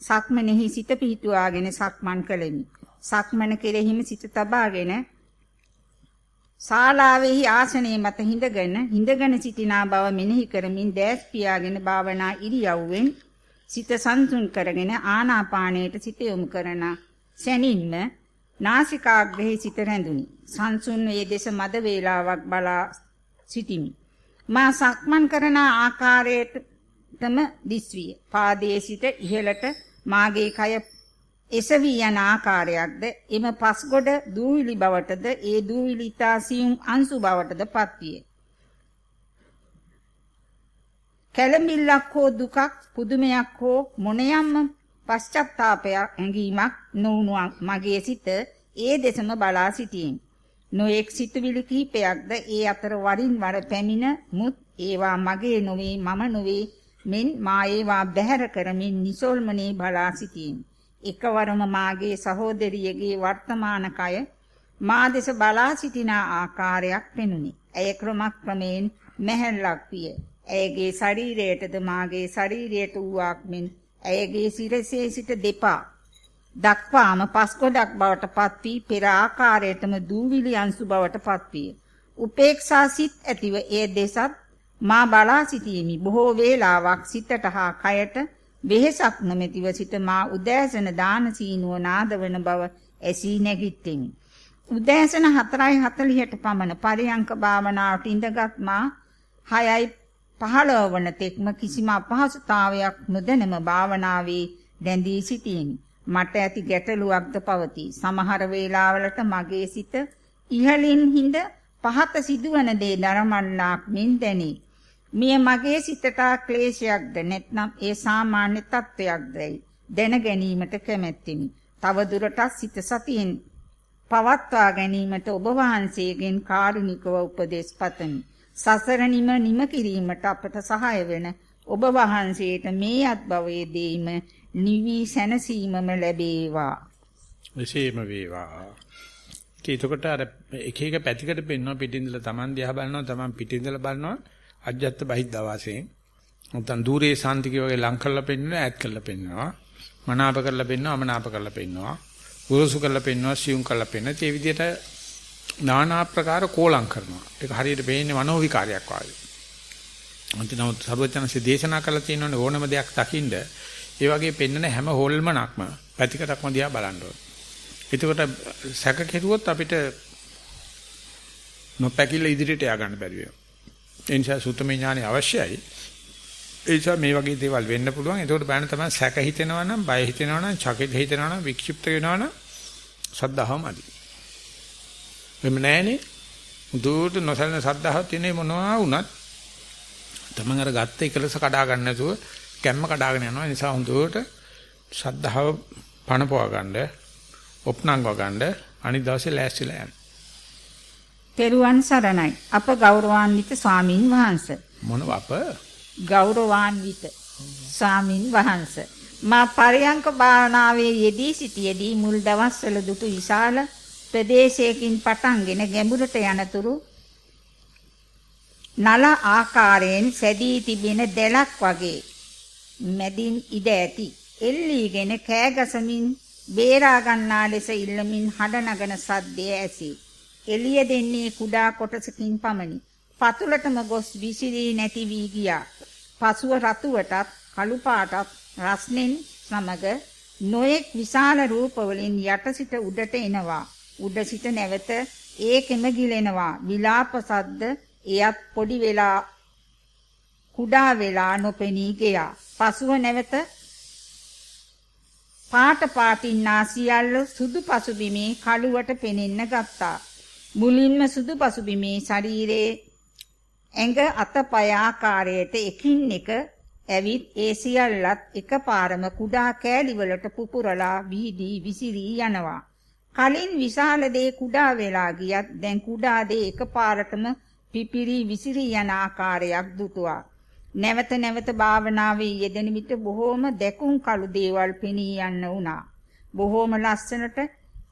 සක්මනෙහි සිත පිහිටුවාගෙන සක්මන් කළෙමි. සක්මන කෙරෙහිම සිත තබාගෙන ශාලාවේහි ආසනයේ මත හිඳගෙන හිඳගෙන සිටිනා බව මෙනෙහි කරමින් දැස් පියාගෙන භාවනා ඉරියව්වෙන් සිත සංසුන් කරගෙන ආනාපානයට සිත යොමු කරන සැනින්ම නාසිකාග්‍රේ සිත රැඳුනි. සංසුන් වේ දෙස මද වේලාවක් බලා සිටිමි. මා සක්මන් කරන ආකාරයටම දිස්විය. පාදයේ සිට ඉහළට මාගේ කය එසවි යන ආකාරයක්ද එම පස්ගොඩ දූවිලි බවටද ඒ දූවිලි තාසියුම් අංශු බවටද පත්විය. කැළඹිල්ලක් හෝ දුකක් පුදුමයක් හෝ මොනියම්ම පශ්චත්තාපයක් ඇඟීමක් නොවුණු මගේ සිත ඒ දෙසම බලා සිටින්. නොඑක් සිතුවිලි කිහිපයක්ද ඒ අතර වරින් වර පැමිණ මුත් ඒවා මගේ නොවේ මම නොවේ මෙන් මා ඒවා බැහැර කරමින් නිසල්මනේ බලා සිටින්. එකවරම මාගේ සහෝදරියගේ වර්තමාන කය මා දෙස බලා සිටින ආකාරයක් පෙනුනි. ඇය ක්‍රමක්‍රමයෙන් මැහැල්ලක් විය. ඇයගේ ශරීරයටද මාගේ ශරීරයට වූවක් මෙන් ඇයගේ සිරසේ සිට දෙපා දක්වාම පස්කොඩක් බවට පත් වී පෙර ආකාරයටම දූවිලි අංශු බවට පත් විය. උපේක්ෂා සිත් ඇතිව එය දෙසත් මා බලා සිටීමි. බොහෝ වේලාවක් සිතට හා කයට වෙහෙසක් නොමැතිව සිට මා උදෑසන දාන සීනුව නාදවන බව ඇසී නැගිට්ටෙමි. උදෑසන 4:40ට පමණ පරියංක භාවනාවට ඉඳගත් මා 6යි 15 වන තෙක්ම කිසිම අපහසුතාවයක් නොදැනම භාවනාවේ දැඳී සිටියෙමි. මට ඇති ගැටලුවක්ද පවතී. සමහර වේලාවලට මගේ සිත ඉහළින් හිඳ පහත සිදුවන දේ දරමන්නාක් මෙන් දැනේ. මිය මගේ සිතට ක්ලේශයක්ද නැත්නම් ඒ සාමාන්‍ය තත්වයක්දයි දැන ගැනීමට කැමැත්තෙමි. තව දුරටත් සිත සතියෙන් පවත්වා ගැනීමට ඔබ වහන්සේගෙන් කාරුණිකව උපදෙස් පතමි. සසර නිම නිම කිරීමට අපට සහාය වෙන ඔබ වහන්සේට මේ අත්භවයේ දීම නිවි සැනසීමම ලැබේවා. එසේම වේවා. ඒකකට අර එක එක පැතිකඩ පෙන්වන පිටින්දලා Taman දිහා බලනවා Taman පිටින්දලා බලනවා අජ්ජත් බහිද්දා වාසයෙන්. නැත්නම් দূරේ සාන්තික වගේ ලං කරලා පෙන්වනවා ඈත් කරලා පෙන්වනවා. මනාප කරලා පෙන්වනවා අමනාප කරලා පෙන්වනවා. ගුරුසු කරලා පෙන්වනවා සියුම් කරලා පෙන්වනවා. ඒ විදිහට নানা ආකාර කෝලම් කරනවා. ඒක හරියට වෙන්නේ මනෝ විකාරයක් වගේ. අන්තිමව සර්වඥාන්සේ දේශනා කළා තියෙනවනේ ඕනම දෙයක් දකින්න ඒ වගේ පෙන්නන හැම හොල්මනක්ම පැතිකඩක්ම දිහා බලන්න ඕනේ. එතකොට සැක කෙරුවොත් අපිට නොපැකිල ඉදිරියට යා ගන්න බැරි වෙනවා. ඒ නිසා සුත්තමේ ඥානෙ අවශ්‍යයි. ඒ නිසා මේ වගේ දේවල් වෙන්න පුළුවන්. එතකොට බෑන තමයි සැක හිතෙනවා නම්, බය හිතෙනවා නම්, චකිත හිතෙනවා නම්, වික්ෂිප්ත වෙනවා නම් සද්ධාවමදි. එමෙ නැහනේ. දුරට නොසලන සද්ධාව තියෙනේ මොනවා වුණත් තමන් අර ගත්ත එකලස කඩා ගන්න නැතුව ගැම්ම කඩාගෙන යනවා. ඒ නිසා හොඳට ශද්ධාව පණපව ගන්න, ඔප්නංගව ගන්න අනිත් දවසේ ලෑස්තිලා යන්න. පෙරුවන් සරණයි. අප ගෞරවාන්විත ස්වාමින් වහන්සේ. මොනව අප? ගෞරවාන්විත ස්වාමින් වහන්සේ. මා පරයන්ක භාවනාවේ යෙදී සිටියේදී මුල් දවස්වල දුටු විශාල ප්‍රදේශයකින් පටන්ගෙන ගැඹුරට යනතුරු නල ආකාරයෙන් සැදී තිබෙන දැලක් වගේ මැදින් ඉඩ ඇති. එල්ලීගෙන කෑගසමින් බේරා ගන්නා ලෙස ඉල්ලමින් හඬ නගන සද්දය ඇසී. එළිය දෙන්නේ කුඩා කොටසකින් පමණි. පතුලටම ගොස් විසිරී නැති වී ගියා. පසුව රතුවටත් කළු පාටත් රස්නෙන් සමග නොයෙක් විශාල රූප වලින් යට සිට උඩට එනවා. උඩ සිට නැවත ඒකෙම ගිලෙනවා. විලාප සද්ද එයත් පොඩි වෙලා කුඩා වෙලා නොපෙනී ගියා. පසුව නැවත පාට පාටින්නා සියල්ල සුදු පසුබිමේ කළුවට පෙනෙන්න ගත්තා. මුලින්ම සුදු පසුබිමේ ශරීරයේ ඇඟ අතපය ආකාරයට එකින් එක ඇවිත් ඒ සියල්ලත් එකපාරම කුඩා කෑලි වලට පුපුරලා වීදී විසිරී යනවා. කලින් විශාල දේ කුඩා වෙලා ගියත් දැන් කුඩා දේ එකපාරටම පිපිරි විසිරී යන ආකාරයක් දුටුවා. නැවත නැවත භාවනාවේ යෙදෙන විට බොහෝම දැකුම් කළු දේවල් පෙනී යන්න වුණා. බොහෝම ලස්සනට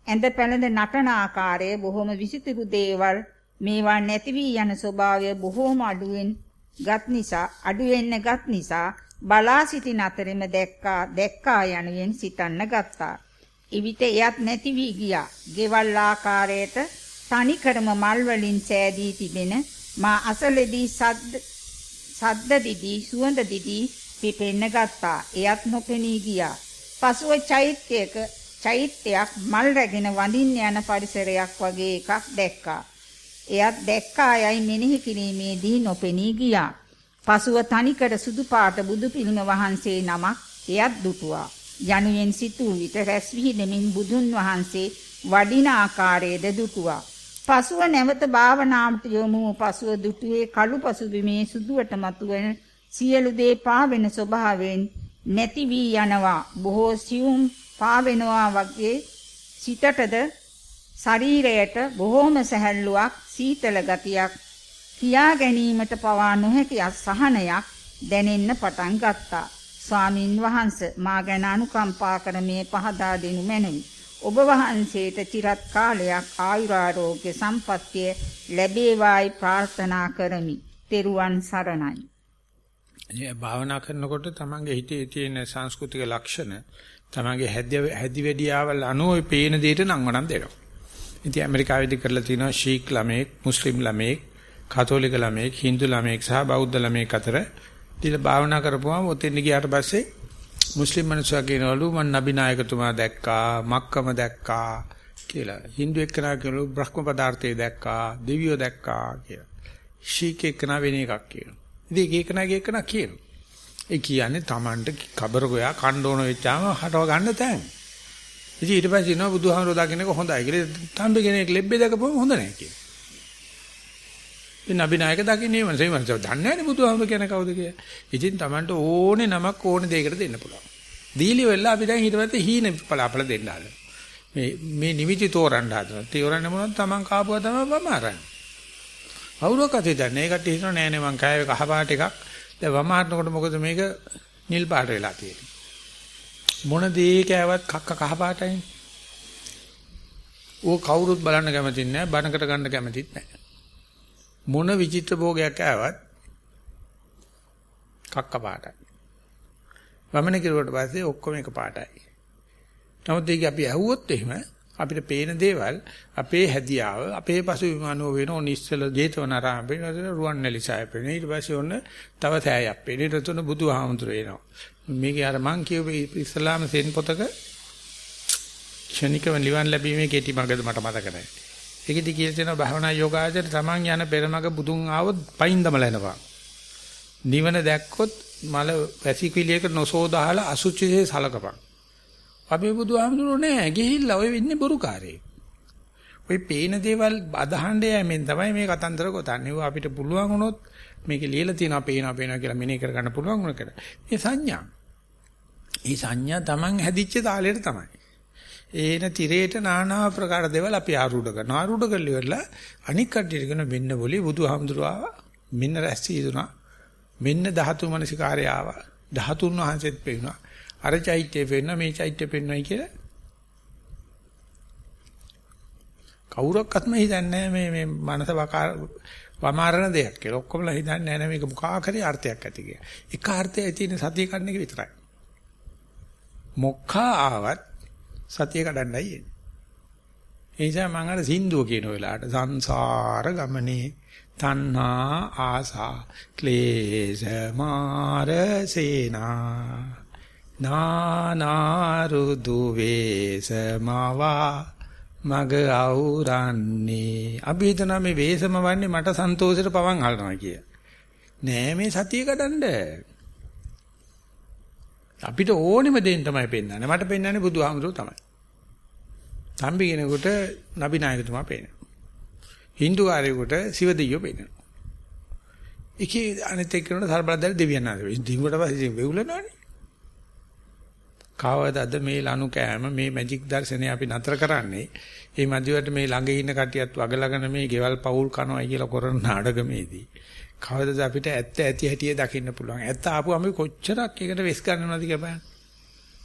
ඇඳ පැළඳ නටන ආකාරය බොහෝම විසිතුරු දේවල් මේවා නැති වී යන ස්වභාවය බොහෝම අඩුවෙන් ගත් නිසා අඩු වෙන්න ගත් නිසා බලා සිටින අතරෙම දැක්කා දැක්කා යනුවෙන් සිතන්න ගත්තා. ඉවිත එයත් නැති වී ගියා. ගෙවල් ආකාරයට තනිකරම මල් වලින් සෑදී තිබෙන මා අසලෙදී සද්ද සද්ද දිදී සුවඳ දිදී පිපෙන්න ගත්තා. එයත් නොපෙනී ගියා. පසුව චෛත්‍යයක චෛත්‍යයක් මල් රැගෙන වඳින්න යන පරිසරයක් වගේ එකක් දැක්කා. එයත් දැක්කා යයි මෙනෙහි කිරීමේදී නොපෙනී ගියා. පසුව තනිකර සුදු පාට බුදු පිළිම වහන්සේ නමක් එයත් දුටුවා. යනුවෙන් සිතූ විට රැස් විහිදෙමින් බුදුන් වහන්සේ වඩින ආකාරයේද දුටුවා. පසුව නැවත භාවනාවට යොමු පසුව දුටුවේ කළු පසුබිමේ සුදුවට මතුවෙන සියලු දේ පාවෙන ස්වභාවයෙන් නැති වී යනවා. බොහෝ සියුම් පාවෙනවා වගේ සිතටද ශරීරයට බොහෝම සැහැල්ලුවක් සීතල ගතියක් කියා ගැනීමට පවා නොහැකි අසහනයක් දැනෙන්න පටන් ගත්තා. ස්වාමින් වහන්සේ මා ගැන අනුකම්පා කර මේ පහදා දෙනු මැනවි. ඔබ වහන්සේට চিරත් කාලයක් ආයුරාෝග්‍ය සම්පන්නිය ලැබේවායි ප්‍රාර්ථනා කරමි. තෙරුවන් සරණයි. ඒ භාවනා කරනකොට තමන්ගේ හිතේ තියෙන සංස්කෘතික ලක්ෂණ තමන්ගේ හැදි වැඩියාවල් අනුව පේන දෙයට නම් වණන් දෙනවා. ඉතින් ඇමරිකාවේදී කරලා තියෙනවා ශීක් ළමෙක්, මුස්ලිම් ළමෙක්, කතෝලික ළමෙක්, Hindu ළමෙක් සහ බෞද්ධ ළමෙක් අතර ඉතින් භාවනා කරපුවාම ඔතෙන් ගියාට පස්සේ මුස්ලිම් මිනිස්සුවා කියනවලු මම නබි නායකතුමා දැක්කා, මක්කම දැක්කා කියලා. Hindu එක්කනා කියනවලු බ්‍රහ්ම පදාර්ථය දැක්කා, දෙවියෝ දැක්කා කියලා. ශීක් එක්කනා වෙන එකක් කියනවා. ඉතින් ඒකනාගේ එක්කනා කියනවා. ඒ කියන්නේ Tamanට කබර ගෝයා කණ්ඩෝන වෙච්චාම හටව ගන්න තැන්. ඉතින් ඊට පස්සේ ඉනවා බුදුහාමරෝ දකින්නක හොඳයි කියලා. තම්බි කෙනෙක් ලෙබ්බේ දැකපුවම හොඳ නැහැ කියලා. ඉතින් අභිනායක දකින්නේ මනසේ මනස දන්නේ නැහැ බුදුහාමරෝ කියන කවුද කියලා. ඉතින් Tamanට ඕනේ නමක් ඕනේ දෙයකට දෙන්න පුළුවන්. දීලි වෙලා අපි දැන් ඊට පස්සේ හීන පලාපල දෙන්න ආල. මේ මේ නිවිති තෝරන්න හදනවා. තෝරන්න මොනවද Taman කාපුවා තමයි වම අරන්නේ. අවුරුවක් අතේ දැන් ඒකට හිතනවා නෑ නේ මං කෑවේ කහ පාට එකක්. දැන් වම අරනකොට මොකද මේක නිල් පාට වෙලා තියෙන්නේ. මොන දේ කෑවත් කක්ක කහ පාටයිනේ. ඌ කවුරුත් බලන්න කැමති නැහැ, බනකට ගන්න කැමතිත් නැහැ. මොන විචිත්‍ර භෝගයක් කෑවත් කක්ක පාටයි. වමන කිරුවට පස්සේ ඔක්කොම එක පාටයි. නමුත් ඒක අපි ඇහුවොත් එහෙම අපිට පේන දේවල් අපේ හැදියාව අපේ පසු විමානෝ වෙන ඔනිස්සල ජේතවනාරාම වෙන රුවන්වැලි සාය පේන ඊට පස්සේ ඔන්න තව සෑයක් පේන ඊට තුන බුදුහාමුදුර එනවා මේකේ අර මං කියපු ඉස්ලාම සෙන් පොතක ක්ෂණිකව නිවන් ලැබීමේ කෙටි මඟද මට මතක නැහැ ඒකෙදි කියලා තියෙනවා භවනා යෝගාචර තමන් යන පෙරමග බුදුන් ආවොත් පයින් දමලා එනවා නිවන දැක්කොත් මල වැසිකිළියක නොසෝදාහලා අසුචිසේ සලකපන් අපේ බුදුහාමුදුරුවෝ නෑ ගිහිල්ලා ඔය වෙන්නේ බොරුකාරයෙක්. ඔය පේන දේවල් අදහන්න යෑමෙන් තමයි මේ කතන්දර ගොතන්නේ. අපිට පුළුවන් වුණොත් මේකේ ලියලා තියෙනවා පේනවා පේනවා කියලා මෙනේ කර ගන්න පුළුවන් වුණ කර. මේ සංඥා. මේ සංඥා Taman හැදිච්ච තාලෙට තමයි. ඒන තිරේට নানা ප්‍රකාර දේවල් අපි ආරූඪ කරනවා. ආරූඪ කරලා ඉවරලා අනික් කඩේට කියන මෙන්න બોලේ බුදුහාමුදුරුවා මෙන්න රැස්චීදුනා. මෙන්න ධාතු මනසිකාරය ආවා. ධාතුන් වහන්සේත් පෙන්නවා. අර චෛත්‍යය පෙන්නවා මේ චෛත්‍යය පෙන්වයි කියලා. කවුරක්වත්ම හිතන්නේ මේ මේ මනස වකාර වමාරණ දෙයක් කියලා. ඔක්කොමලා හිතන්නේ නැහැ මේක මොකාකරේ අර්ථයක් ඇති කියලා. එක අර්ථයයි තියෙන සතිය කන්නේ විතරයි. මොක්ඛා ආවත් සතිය කඩන්නයි එන්නේ. ඒ නිසා මම අර සින්දුව කියන වෙලාවට සංසාර ගමනේ තණ්හා ආසා ක්ලේශ මාරසේනා නානාරුදු වේසමවා මග අවුරන්නේ අපි හිතනවා මේ වේසම වන්නේ මට සන්තෝෂෙට පවන් හලනවා කිය. නෑ මේ සතිය කඩන්න. අපිට ඕනෙම දෙයින් තමයි පෙන්වන්නේ. මට පෙන්වන්නේ බුදුහාමුදුරුවෝ තමයි. තම්බි කෙනෙකුට නබි නායකතුමා පේනවා. Hindu ආරයෙකුට සිව දෙවියෝ පේනවා. ඒකේ අනිත් එක්කනට සර්බලදාරි දෙවියන් ආද. දිනුවට පස්සේ වෙවුලනවනේ. කවදාද මේ ලනු කෑම මේ මැජික් දර්ශනය අපි නතර කරන්නේ? මේ මදිවට මේ ළඟ ඉන්න කටියත් වගලගෙන මේ ගෙවල් පවුල් කනවයි කියලා කරන නාඩගමේදී. කවදාද අපිට ඇත්ත ඇති හැටියේ දකින්න පුළුවන්. ඇත්ත ආපුවම කොච්චරක් ඒකට වෙස් ගන්නවද කියලා බලන්න.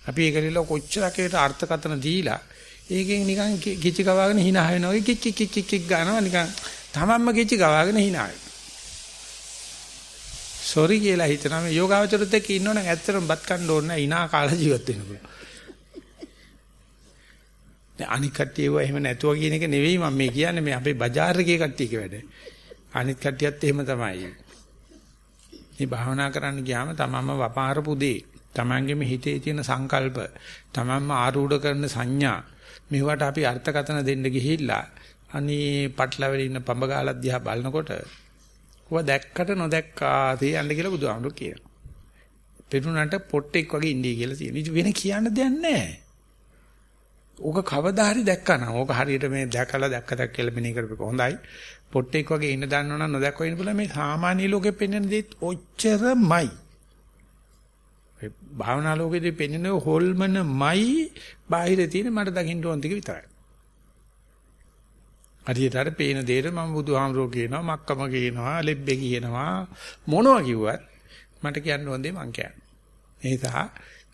අපි ඒක නිල කොච්චරක් ඒකට අර්ථකථන දීලා ඒකෙන් නිකන් කිචි කවාගෙන hina වෙනවා වගේ කිච් කිච් කිච් කිච් ගන්නවා නිකන් තමන්ම කිචි කවාගෙන hina වෙනවා. සෝරි කියලා හිතනවා මේ යෝගාවචරත් එක්ක ඉන්නවනම් ඇත්තටම බත් කන්න ඕනේ නැහැ ඉනා කාලා ජීවත් වෙන්න පුළුවන්. දැන් අනික් කට්ටිය ඒව එහෙම නැතුව කියන එක නෙවෙයි මම මේ කියන්නේ මේ අපේ බજાર එකේ කට්ටියක වැඩ. අනිත් කට්ටියත් එහෙම තමයි. මේ භාවනා කරන්න ගියාම තමන්ම වපාරපු දේ, තමන්ගේම හිතේ තියෙන සංකල්ප, තමන්ම ආරූඪ කරන සංඥා මේවට අපි අර්ථකථන දෙන්න ගිහිල්ලා අනී පටලවෙල ඉන්න පඹගාලක් දිහා බලනකොට ඔවා දැක්කට නොදැක්කා තියන්න කියලා බුදුහාමුදුරු කියනවා. පෙරුණාට පොට්ටෙක් වගේ ඉන්නේ කියලා තියෙනවා. ඉතින් වෙන කියන්න දෙයක් නැහැ. ඕක කවදා හරි දැක්කා නම් ඕක හරියට මේ දැකලා දැක්ක දැක් කියලා මෙනේ කරපේක හොඳයි. පොට්ටෙක් වගේ ඉන්න දන්නවනම් නොදැක්ක වෙන්න පුළුවන් මේ සාමාන්‍ය ලෝකෙ පෙන්වන දේත් ඔච්චරමයි. ඒ භාවනා ලෝකෙදී පෙන්වන හොල්මනමයි බාහිර තියෙන මට දකින්න ඕන ටික විතරයි. හරියට අර පේන දෙයට මම බුදුහාමරෝ කියනවා මක්කම කියනවා ලෙබ්බේ කියනවා මොනවා කිව්වත් මට කියන්න ඕන දේ මං කියන්නේ. ඒ නිසා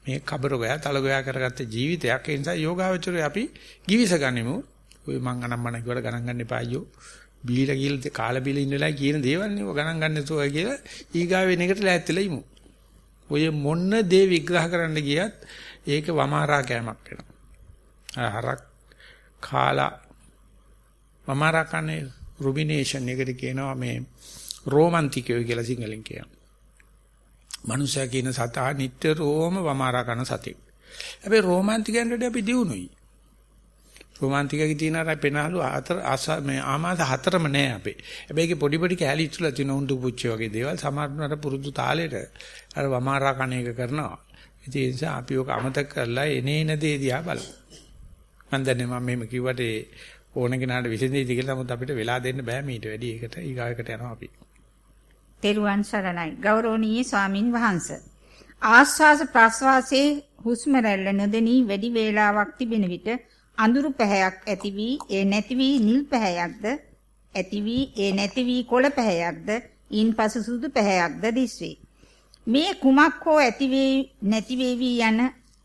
මේ කබර ගෝයා තල ගෝයා කරගත්ත ජීවිතයක් ඒ නිසා යෝගාවචරය අපි givis ගනිමු. ඔය මං අනම්මන කිව්වට ගණන් ගන්න එපා අයියෝ. බීලා කියලා කාලා බීලා ඉන්න වෙලාවයි කියන දේවල් නේ ඔය ගණන් ගන්න තුවා කියලා ඊගා වෙන එකට ලෑස්තිලා ඉමු. ඔය මොන්න දේ විග්‍රහ කරන්න ගියත් ඒක වමාරා කෑමක් වෙනවා. හරක් කාලා වමාරා කන්නේ රුබිනේෂන් එකට කියනවා මේ රෝමන්ටිකයෝ කියලා සිංහලෙන් කියනවා. මනුෂයා කියන සතා නිට්ටරෝම වමාරා කරන සතෙක්. හැබැයි රෝමාන්ටිකයන්ට වඩා අපි දියුණුයි. රෝමාන්ටිකයේ තියෙන අර පෙනහළු හතර මේ ආමාස හතරම නෑ අපේ. හැබැයි ඒකේ පොඩි පොඩි කැලි ඉතුලා තියෙන උණ්ඩු පුච්චි වගේ දේවල් සමහරවිට පුරුදු තාලෙට අර වමාරා කණ එක කරනවා. ඒ නිසා අපි ඔක අමතක කරලා එනේන දේ දිහා බලමු. මම දන්නේ මම මෙහෙම කිව්වට ඕන කෙනාට විසඳෙයිද කියලා නමුත් අපිට වෙලා දෙන්න බෑ මීට වැඩි ඒකට ඊගායකට යනවා අපි. තෙරුවන් සරණයි ගෞරවනීය ස්වාමින් වහන්සේ. ආස්වාස ප්‍රස්වාසයේ හුස්ම රැල්ල නොදෙනී වැඩි වේලාවක් තිබෙන විට අඳුරු පැහැයක් ඇති වී ඒ නැති වී නිල් පැහැයක්ද ඇති වී ඒ නැති වී කොළ පැහැයක්ද ඊන්පසු සුදු පැහැයක්ද දිස්වේ. මේ කුමක් හෝ ඇති වේ නැති වේවි යන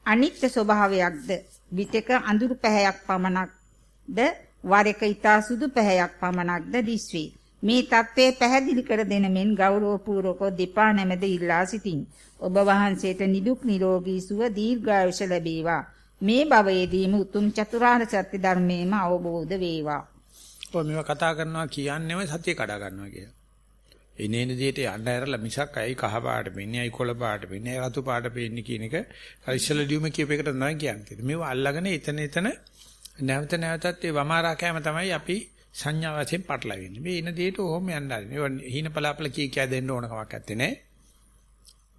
අනිත්‍ය ස්වභාවයක්ද විතක අඳුරු පැහැයක් පමණක්ද වර එක ඊතා සුදු පැහැයක් පමණක්ද දිස්වේ. මේ தત્ත්වය පැහැදිලි කර දෙන මෙන් ගෞරවපූර්වකව දෙපා නැමෙද ඉල්ලා සිටින්. ඔබ වහන්සේට නිදුක් නිරෝගී සුව දීර්ඝායුෂ ලැබේවා. මේ භවයේදීම උතුම් චතුරාර්ය සත්‍ය ධර්මයේම අවබෝධ වේවා. ඔය මේවා කතා කරනවා කියන්නේම සත්‍ය කඩා ගන්නවා කියලා. එනේන දෙයට යන්න ඇරලා මිසක් අයි කහ පාට වෙන්නේ අයි කොළ පාට වෙන්නේ රතු පාට වෙන්නේ කියන එක ඉස්සල ඩියුම කියප එකට තමයි කියන්නේ. මේවා අල්ලගෙන එතන එතන නැවත නැවතත් ඒ වමාරා කෑම තමයි අපි සංඥා වශයෙන් පටලවෙන්නේ. මේ ඉන දෙයට ඔහොම යන්න ආරින්. ඒ හින පලාපල කී කියා දෙන්න ඕන කමක් නැත්තේ නේ.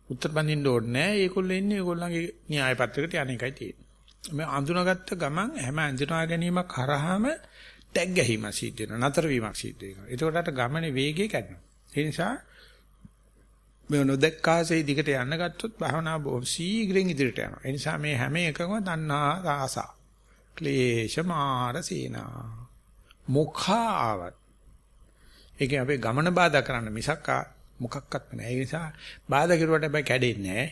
උත්තර බඳින්න ඕනේ නැහැ. ඒගොල්ලෝ ඉන්නේ ඒගොල්ලන්ගේ න්‍යාය පත්‍රයකට යන එකයි තියෙන්නේ. මේ අඳුනගත්ත ගමන් හැම අඳුනා ගැනීමක් කරාම ටැග් ගැහිම සිද්ධ වෙනවා. නතර වීමක් සිද්ධ වෙනවා. ඒකට අර ගමනේ වේගය කැඩෙනවා. ඒ නිසා මේ නොදැක්කාසේ දිගට යන්න ගත්තොත් භාවනා බොහොම ශීඝ්‍රයෙන් ඉදිරියට යනවා. ඒ නිසා මේ හැම එකකම තණ්හා ආසා. ක්ලේශ මාර සීනා. මුඛාවත්. ඒක අපේ ගමන බාධා කරන්න මිසක් මොකක්වත් නෑ. ඒ නිසා බාධා කරුවට හැබැයි කැඩෙන්නේ නෑ.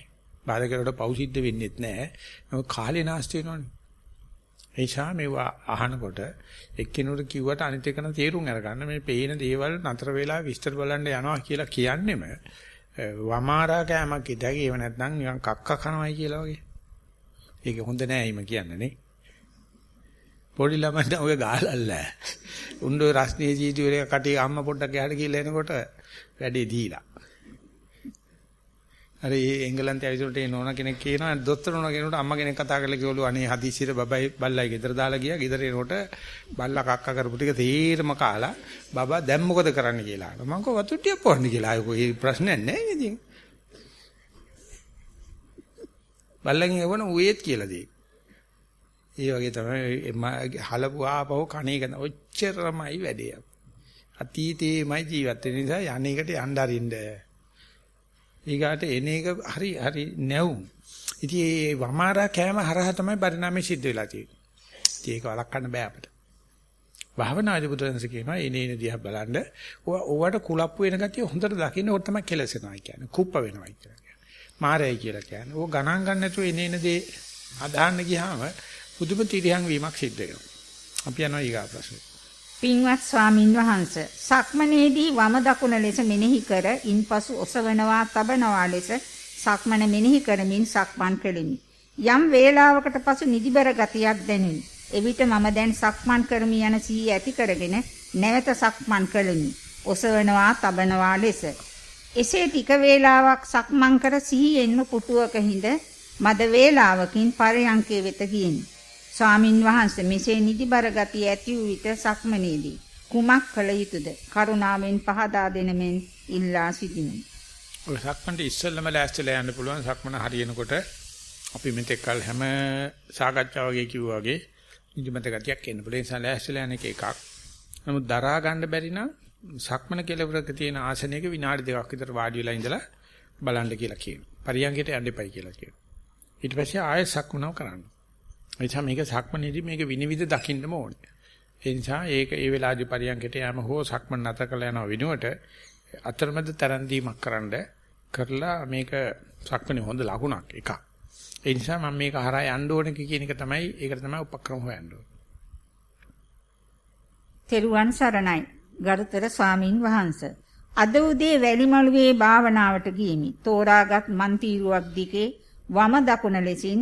බාධා කරුවට පෞසිද්ධ වෙන්නේත් නෑ. නමුත් කාලේ නාස්ති වෙනවනේ. ඒ නිසා මේවා අහනකොට එක්කිනුට කිව්වට අනිත් එකන තේරුම් අරගන්න මේ පේන දේවල් නතර වෙලා විස්තර බලන්න යනවා කියලා කියන්නෙම වමාරා කෑමක් ඉදගේ ඒව නැත්නම් නිකන් කක්ක කනවයි කියලා වගේ. ඒක හොඳ නෑ එයිම කියන්නේ නේ. පොඩි ළමයින්ට ඔය ගාලල්ල. උණ්ඩෝ රස්නේ ජීවිත වල කටේ අම්මා පොඩ්ඩක් එහාට ගිහලා එනකොට වැඩේ දීලා. අර ඒ එංගලන්තයේ ඇවිල්ලා ඒ නෝනා කෙනෙක් කියනවා දොස්තර නෝනා කෙනෙකුට අම්මා කෙනෙක් කතා කරලා කිව්වලු අනේ හදිස්සියට බබයි බල්ලයි ගෙදර දාලා ගියා. ගෙදර එනකොට බල්ලා කක්ක කරපු ටික තීරම කාලා බබා දැන් මොකද කරන්න කියලා? අහනවා මං කව වතුට්ටියක් පොවන්න කියලා. ආයෙ කොයි ප්‍රශ්නයක් නැහැ ඉතින්. බල්ලගෙන් එවන උයේත් කියලා දෙයි. ඒ වගේ තමයි හලපු ආපහු කණේක ඔච්චරමයි වැඩේ අතීතේමයි ජීවත් වෙන නිසා යන්නේකට යන්න අරින්න ඊගාට එන එක හරි හරි නැවුම්. ඉතින් මේ වමාරා කෑම හරහා තමයි පරිණාමය සිද්ධ වෙලා තියෙන්නේ. ඉතින් ඒක වළක්වන්න බෑ අපිට. භාවනාදී බුදුරජාණන්සේ කියනවා එනේ එන දිහා බලන්න ඕවට කුලප්පු වෙන ගතිය හොඳට දකින්න ඕක තමයි කෙලසෙනවා කියන්නේ. කුප්ප වෙනවා කියන්නේ. මාරයයි කියලා කියන්නේ. ඕක ගණන් ගන්න නැතුව එනේ එන දේ අදහන්න ගියාම පුදුම තිරියන් වීමක් සිද්ධ වෙනවා. අපි යනවා ඊගා ප්‍රශ්නෙට. පින්වත් ස්වාමින් වහන්ස සක්මනේදී වම දකුණ ලෙස මෙනෙහි කර ඉන්පසු ඔසවනවා තබනවා ලෙස සක්මන මෙනෙහි කරමින් සක්මන් කෙලිමි. යම් වේලාවකට පසු නිදිබර ගතියක් දැනුනි. එවිට මම දැන් සක්මන් කරමි යන සීය ඇති කරගෙන නැවත සක්මන් කළෙමි ඔසවනවා තබනවා ලෙස. එසේ ටික වේලාවක් සක්මන් කර සිහියෙන්ම පුටුවක හිඳ මද වේලාවකින් පරයන්කේ වෙත ගියෙමි. ස්වාමින් වහන්සේ මෙසේ නිදිබර ගතිය ඇති වූ විට සක්මනේදී කුමක් කළ යුතුද? කරුණාවෙන් පහදා දෙන මෙන් ඉල්ලා සිටිමි. ඔය සක්මන්ට ඉස්සෙල්ලම ලෑස්තිලා යන්න පුළුවන් සක්මන හරියනකොට අපි මෙතෙක් කල හැම සාකච්ඡා වගේ කිව්වා වගේ නිදිමත ගතියක් එන්න පුළුවන්. ඒ නිසා ලෑස්තිලා යන එක එකක්. නමුත් දරා ගන්න බැරි නම් සක්මන කෙලවරක තියෙන ආසනයක විනාඩි දෙකක් විතර වාඩි වෙලා ඉඳලා බලන්න කියලා කියනවා. පරියන්කයට යන්න එපයි කියලා කියනවා. ඊට පස්සේ ආයෙ සක්මනව කරන්න. එනිසා මේක සක්මනේදී මේක විනිවිද දකින්නම ඕනේ. ඒ නිසා ඒක ඒ වෙලාවේදී පරියන්කට යෑම හෝ සක්මන් නැත කළ යන වෙනුවට අතරමැද තරන් දීමක් කරන්න කරලා මේක සක්මනේ හොඳ ලකුණක් එකක්. ඒ නිසා මම මේක හරහා යන්න ඕනේ කියන එක තමයි ඒකට තමයි උපක්‍රම හොයන්න ඕනේ. තෙරුවන් සරණයි. ගරුතර ස්වාමින් වහන්සේ. අද උදේ වැලිමළුවේ භාවනාවට ගියමි. තෝරාගත් මන්තිරුවක් දිගේ වම දකුණ ලෙසින්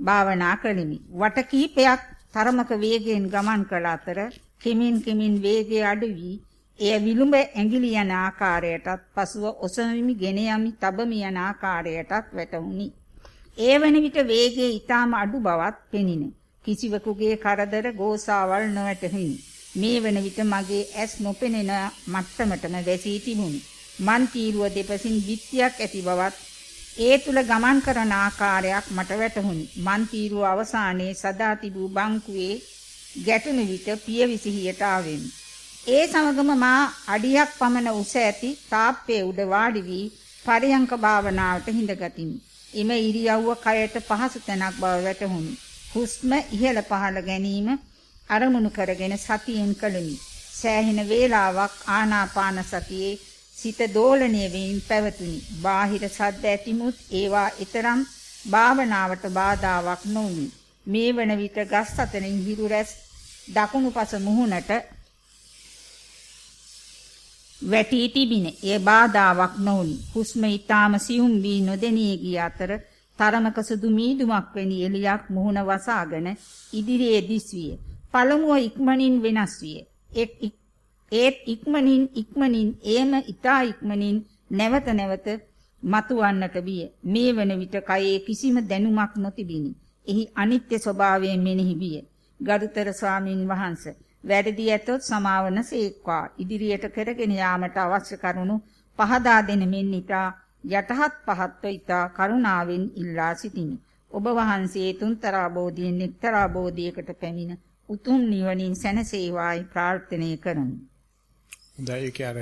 භාවනා කළෙමි. වට කිහිපයක් තරමක වේගයෙන් ගමන් කළ අතර කිමින් කිමින් වේගය අඩු වී එය විලුඹ ඇඟිලි යන ආකාරයටත් පසුව ඔසවමිමි ගෙන යමි තබමි යන ආකාරයටත් වැටහුණි. ඒ වන විට වේගයේ ඊටම අඩු බවත් පෙනින. කිසිවෙකුගේ කරදර ගෝසාවල් නොවැටහිනි. මේ වන විට මගේ ඇස් නොපෙනෙන මට්ටමටම වැසී තිබුණි. මන් තීරුව දෙපසින් විත්‍යක් ඇති බවත් ඒ තුල ගමන් කරන ආකාරයක් මට වැටහුණි. මන් තීරුව අවසානයේ සදා තිබූ බංකුවේ ගැටුණු විට පියවිසිහියට ආවෙමි. ඒ සමගම මා අඩියක් පමණ උස ඇති තාප්පයේ උඩ වාඩි වී පරියංක භාවනාවට හිඳගතිමි. එම ඉරියව්ව කයට පහසු තැනක් බව වැටහුණි. හුස්ම ඉහළ පහළ ගැනීම අරමුණු කරගෙන සතියෙන් කළෙමි. සෑහෙන වේලාවක් ආනාපාන සතියේ සිත දෝලණය වෙමින් පැවතුනි. බාහිර සද්ද ඇතිමුත් ඒවා ඊතරම් භාවනාවට බාධාවක් නොවුනි. මේ වන විට ගස් අතරින් හිරු රැස් දකුණුපස මුහුණට වැටි තිබින. ඒ බාධාවක් නොවුනි. හුස්ම ඊටාම සියුම් වී නොදෙනී ගිය අතර තරමක සුදු මීදුමක් වැනි එළියක් මුහුණ වසාගෙන ඉදිරියේ දිස්විය. පළමුව ඉක්මනින් වෙනස් විය. එක් ඒත් ඉක්මනින් ඉක්මනින් එයම ඊතා ඉක්මනින් නැවත නැවත මතුවන්නට විය. මේ වන විට කයේ කිසිම දැනුමක් නොතිබිනි. එහි අනිත්‍ය ස්වභාවයෙන් මෙනෙහි විය. ගරුතර ස්වාමින් වහන්සේ වැඩි ඇතොත් සමාවන සේක්වා. ඉදිරියට කරගෙන යාමට අවශ්‍ය කරුණු පහදා දෙන මෙන් ඊතා යටහත් පහත්ව ඊතා කරුණාවෙන් ඉල්ලා සිටිමි. ඔබ වහන්සේ තුන්තරා බෝධියෙන් එක්තරා බෝධියකට පැමිණ උතුම් නිවනින් සැනසේවායි ප්‍රාර්ථනා කරමි. හොඳයි ඒක අර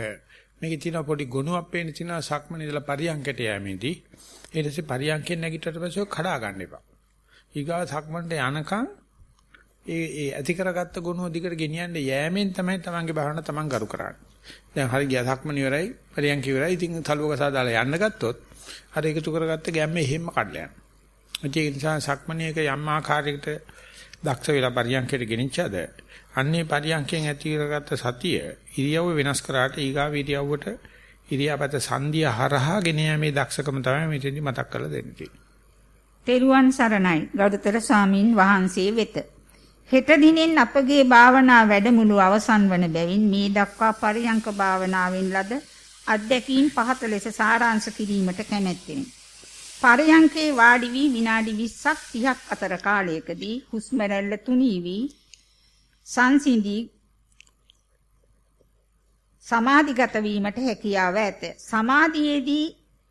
මේකේ තියෙන පොඩි ගුණයක් පේන තියෙනවා සක්මන ඉඳලා පරියන්කට යෑමේදී ඊට පස්සේ පරියන්කෙන් නැගිටට පස්සේ කඩා ගන්න එපා. ඊගාව සක්මන්ට යනකම් ඒ ඒ ඇති කරගත්ත ගුණ දිගට ගෙනියන්න යෑමෙන් තමයි තමන්ගේ භාවනාව තමන් කරු කරන්නේ. දැන් හරි ගියා සක්මන ඉවරයි පරියන්ක ඉවරයි ඉතින් තලුවක සාදාලා යන්න ගත්තොත් අර එකතු කරගත්ත ගැම්ම එහෙම්ම කඩලා යනවා. ඒ නිසා සක්මනේක යම් ආකාරයකට දක්ෂ වෙලා පරියන්කයට ගෙනිච්චද අන්නේ පරියන්කෙන් ඇති කරගත්ත සතිය ඉරියව්ව වෙනස් කරාට ඊගාව ඉරියව්වට ඉරියාපත සංධිය හරහා ගෙන යමේ දක්ෂකම තමයි මෙතෙන්දි මතක් කරලා දෙන්නේ. තෙරුවන් සරණයි ගෞතම ස්වාමින් වහන්සේ වෙත. හෙට දිනෙන් අපගේ භාවනා වැඩමුළු අවසන් වන බැවින් මේ දක්වා පරියංක භාවනාවෙන් ලද අධ්‍යක්ීම් පහත ලෙස සාරාංශ කිරීමට කැමැත්තෙමි. පරයන්කේ වාඩි වී විනාඩි 20ක් 30ක් අතර කාලයකදී හුස්ම රැල්ල තුනී වී සංසිඳී සමාධිගත වීමට හැකියාව ඇත. සමාධියේදී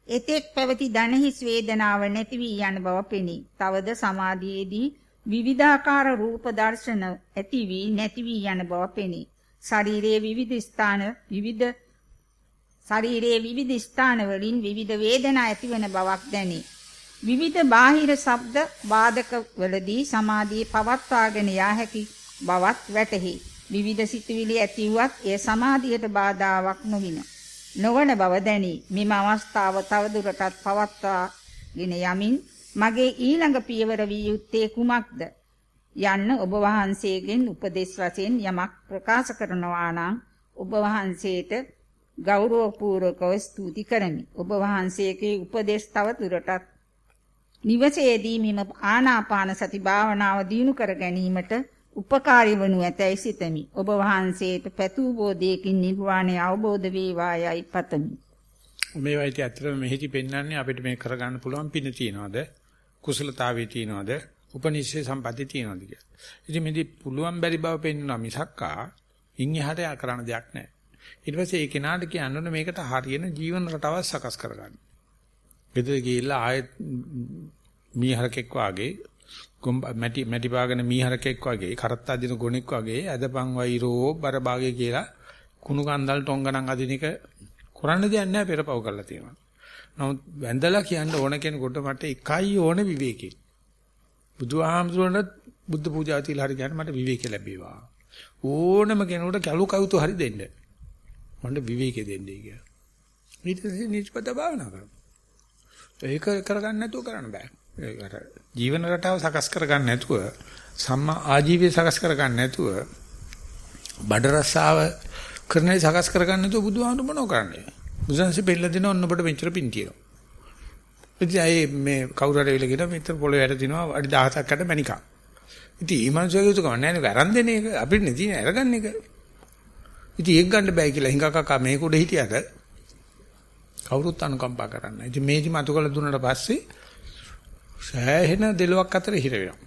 එතෙක් පැවති ධනහිස් වේදනාව නැති වී යන බව පෙනේ. තවද සමාධියේදී විවිධාකාර රූප දර්ශන ඇති වී නැති වී යන බව පෙනේ. ශරීරයේ විවිධ ස්ථාන විවිධ ශරීරයේ විවිධ ස්ථාන වලින් විවිධ වේදනා ඇතිවන බවක් දැනේ. විවිධ බාහිර ශබ්ද බාධක වලදී සමාධියේ පවත්වාගෙන යා හැකි බවත් වැටහි. විවිධ සිතුවිලි ඇතිවුවත් එය සමාධියට බාධාාවක් නොවින. නොවන බව දැනි. මෙම අවස්ථාව තවදුරටත් පවත්වාගෙන යමින් මගේ ඊළඟ පියවර විය යුත්තේ කුමක්ද? යන්න ඔබ වහන්සේගෙන් උපදෙස් වශයෙන් යමක් ප්‍රකාශ කරනවා නම් ඔබ වහන්සේට ගෞරවපූර්වකව ස්තුති කරමි. ඔබ වහන්සේගේ උපදෙස් තව දුරටත් නිවසේදී මෙම ආනාපාන සති භාවනාව දියුණු කර ගැනීමට උපකාරී වනු ඇතැයි සිතමි. ඔබ වහන්සේට පැතූ බෝධියකින් නිර්වාණය අවබෝධ වේවායයි පතමි. මේ වයිටි ඇත්තටම මෙහිදී පෙන්වන්නේ අපිට මේ කරගන්න පුළුවන් පින තියනවාද? කුසලතාවේ තියනවාද? උපනිශ්‍රේ සම්පatti තියනවාද කියලා. ඉතින් මේදී පුළුවන් බැරි බව පෙන්වනවා මිසක්කා ඉන් එහාට කරන්න දෙයක් නැහැ. ඊට පස්සේ ඒ කෙනාට කියන්න මේකට හරියන ජීවන රටාවක් සකස් කරගන්න. ගෙදර ගිහිල්ලා ආයෙත් මීහරකෙක් වාගේ මැටි මැටි පාගන මීහරකෙක් වගේ කරත්ත අදින ගොනෙක් වගේ අදපන් වෛරෝ බරභාගේ කියලා කුණු කන්දල් ටොංගණන් අදින එක කරන්න දෙයක් නැහැ පෙරපව් කරලා තියෙනවා. නමුත් වැඳලා කියන්න ඕන කෙනෙකුට මට එකයි ඕන විවේකේ. බුදුහාමුදුරන්ට බුද්ධ පූජා තියලා හරි ගන්න මට විවේක ලැබේවා. ඕනම කෙනෙකුට කැලු කවුතු හරි දෙන්න. මට විවේකේ දෙන්නේ කියලා. ඊට පස්සේ නිස්පත භාවනා කරනවා. ඒක කරගන්න නැතුව කරන්න බෑ. ඒකට ජීවන රටාව සකස් කරගන්න නැතුව සම්මා ආජීවය සකස් කරගන්න නැතුව බඩ රස්සාව කරන්නේ සකස් කරගන්න නැතුව බුදුහාමුදුර මොනව කරන්නේ? බුදුන්සේ බෙල්ල දෙන ඔන්න ඔබට මෙච්චර පින් තියෙනවා. ඉතින් අය මේ කවුරු හරි වෙලා කියන මෙතන පොළොවේ යට දිනවා අඩි 17ක් අට මණිකා. ඉතින් මේ මනුස්සයගේ යුතුකම නැහැ නේ අරන් දෙන එක අපිට නේ තියෙන අරගන්න එක. ඉතින් ඒක ගන්න බෑ කියලා හිඟා කකා මේක උඩ හිටියට කවුරුත් අනුකම්පා කරන්නේ. ඉතින් මේදි මතු කළ දුන්නාට පස්සේ සෑහෙන දෙලොක් අතර හිර වෙනවා.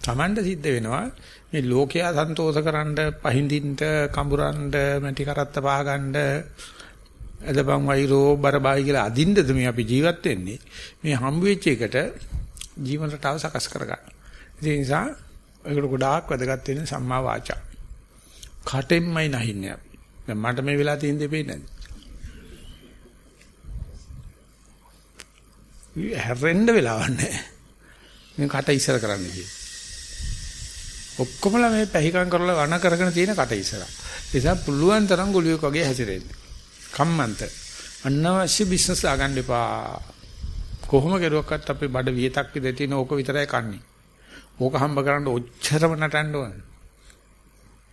Tamanda සිද්ධ වෙනවා මේ ලෝකයා සන්තෝෂකරනද පහින්දින්ට කඹරන්ඩ මැටි කරත්ත පහගන්න අදපන් වෛරෝ බරබායි කියලා අදින්නද මේ අපි ජීවත් වෙන්නේ මේ හම්බ වෙච්ච එකට ජීවන රටාව සකස් කරගන්න. ඒ නිසා ඒකට ගොඩාක් වැදගත් වෙන සම්මා වාචා. කටෙන්මයි නැහින්නේ අපි. දැන් මට මේ වෙලා තියෙන දෙ පේන්නේ නැද්ද? හැරෙන්න වෙලාවක් නැහැ. මේ කට ඉස්සර කරන්න කියේ. ඔක්කොමලා මේ පැහිකම් කරලා වණ කරගෙන තියෙන කට ඉස්සර. ඒ නිසා පුළුවන් තරම් ගොළුෙක් වගේ හැසිරෙන්න. කම්මන්ත. අනවශ්‍ය බිස්නස් දාගන්න එපා. කොහොම කරුවක්වත් අපේ බඩ වියතක් විතර තියෙන ඕක විතරයි කන්නේ. ඕක හම්බ කරන්න ඔච්චරම නටන්න ඕනේ.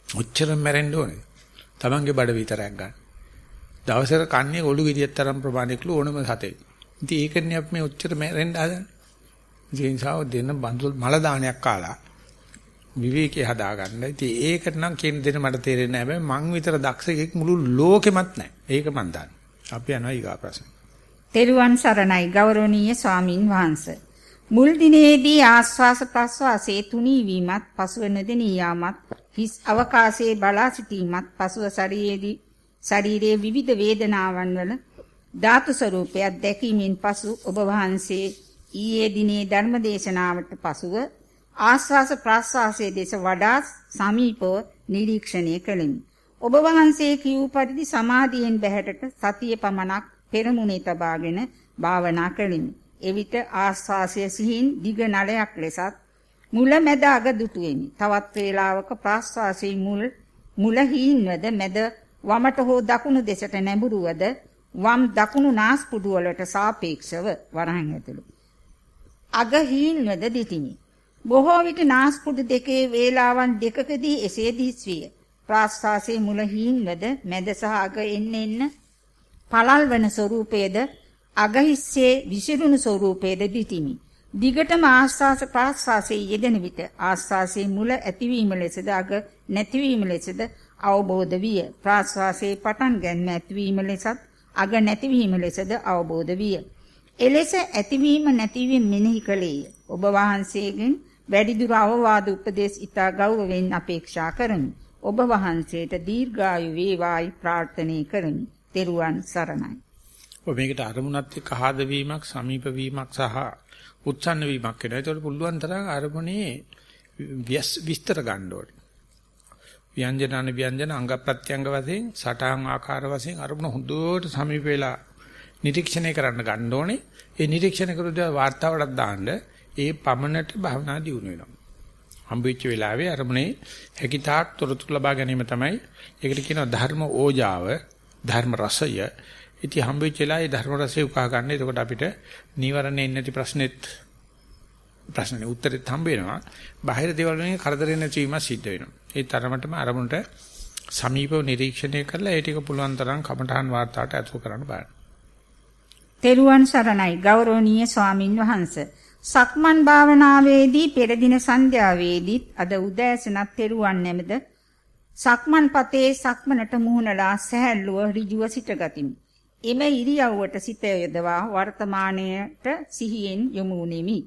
ඔච්චරම මැරෙන්න ඕනේ. Tamange බඩ විතරක් ගන්න. දවසක කන්නේ ඔලු ගෙඩියක් තරම් ප්‍රමාණයකලු ඕනම සතේ. ඉතින් ඒකනේ අපි මේ ඔච්චර මැරෙන්න හදන්නේ. ඒ නිසා දෙන්න බඳුල් මල දානයක් කාලා විවේකේ හදාගන්න. ඉතින් ඒකට නම් කියන දෙන මට තේරෙන්නේ නැහැ. මං විතර දක්ෂයෙක් මුළු ලෝකෙමත් නැහැ. ඒක මන් දන්නේ. අපි යනවා ඊගා ප්‍රශ්න. තෙරුවන් සරණයි ගෞරවනීය ස්වාමින් වහන්සේ. මුල් දිනේදී ආස්වාස ප්‍රස්වාසයේ තුනී වීමත් පසුව නොදෙනී යාමත් හිස් අවකාශයේ බලා සිටීමත් පසුව ශරීරයේදී ශරීරයේ විවිධ වේදනාවන් වල ධාතු ස්වરૂපයක් දැකීමෙන් පසු ඔබ වහන්සේ ඊයේ දිනේ ධර්ම දේශනාවට පසුව ආස්වාස ප්‍රාස්වාසයේ දෙස වඩා සමීපව නිරීක්ෂණය කළෙමි. ඔබ වහන්සේ කියූ පරිදි සමාධියෙන් බැහැරට සතිය පමණක් පෙරමුණේ තබාගෙන භාවනා කළෙමි. එවිට ආස්වාසය සිහින් දිග නලයක් ලෙසත් මුල මැද අග දුටුවෙමි. තවත් වේලාවක ප්‍රාස්වාසයේ මුල් මුල හීන්වද මැද වමට හෝ දකුණු දෙසට නැඹුරුවද වම් දකුණු නාස්පුඩු වලට සාපේක්ෂව වරහන් ඇතුළු. අග හීන්වද දිටිමි. බොහෝ විට නාස්පුඩු දෙකේ වේලාවන් දෙකකදී එසේ දිස්විය. ප්‍රාස්වාසයේ මුල හීන්වද මැද සහ අග එන්න එන්න පළල් වන ස්වરૂපයේද අග හිස්සේ විසිරුණු ස්වરૂපයේද දිටිමි. දිගටම ආස්වාස ප්‍රාස්වාසයේ යෙදෙන විට ආස්වාසයේ මුල ඇතිවීම ලෙසද අග නැතිවීම ලෙසද අවබෝධ විය. ප්‍රාස්වාසයේ පටන් ගැනීම ඇතිවීම ලෙසත් අග නැතිවීම ලෙසද අවබෝධ විය. එලෙස ඇතිවීම නැතිවීම මෙනෙහි කළේය. ඔබ වහන්සේගෙන් වැඩිදුර අවවාද උපදේශ ඉතා ගෞරවයෙන් අපේක්ෂා කරමි. ඔබ වහන්සේට දීර්ඝායු වේවායි ප්‍රාර්ථනා කරමි. තෙරුවන් සරණයි. ඔබ මේකට අරමුණත් එක්ක ආද වීමක්, සමීප වීමක් සහ උත්සන්න වීමක් වෙනවා. ඒතකොට පුළුවන් තරම් අරමුණේ විස්තර ගන්න ඕනේ. ව්‍යංජන අන ව්‍යංජන අංග ප්‍රත්‍යංග වශයෙන් සටහන් ආකාර වශයෙන් අරමුණ හොඳට සමීප වෙලා නිරීක්ෂණය කරන්න ගන්න ඕනේ. ඒ නිරීක්ෂණ කරුද වාර්තාවටත් දාන්න ඒ පමණට භවනා දියුණු වෙනවා. හම්බෙච්ච වෙලාවේ අරමුණේ හැකිතාක් තොරතුරු ලබා ගැනීම තමයි ඒකට කියනවා ධර්ම ඕජාව, ධර්ම රසය. ඉතින් හම්බෙච්ච වෙලාවේ ධර්ම රසය උකහා ගන්න. එතකොට අපිට නීවරණේ නැති ප්‍රශ්නෙත් ප්‍රශ්නේ උත්තරෙත් හම්බ වෙනවා. බාහිර දේවල් වලින් කරදරේ නැතිවීම සිද්ධ වෙනවා. ඒ තරමටම අරමුණට සමීපව නිරීක්ෂණය කරලා ඒ ටික පුළුවන් තරම් කමඨාන් වාර්තාවට ඇතුළු කරන්න බලන්න. තෙරුවන් සරණයි ගෞරවනීය ස්වාමින් වහන්සේ. සක්මන් භාවනාවේදී පෙර දින සන්ධ්‍යාවේදීත් අද උදෑසනත් තෙරුවන් නැමෙද සක්මන් පතේ සක්මනට මුහුණලා සැහැල්ලුව ඍජුව සිටගතිමි. එම ඉරියව්වට සිත යොදවා වර්තමානයට සිහියෙන් යොමු වෙමි.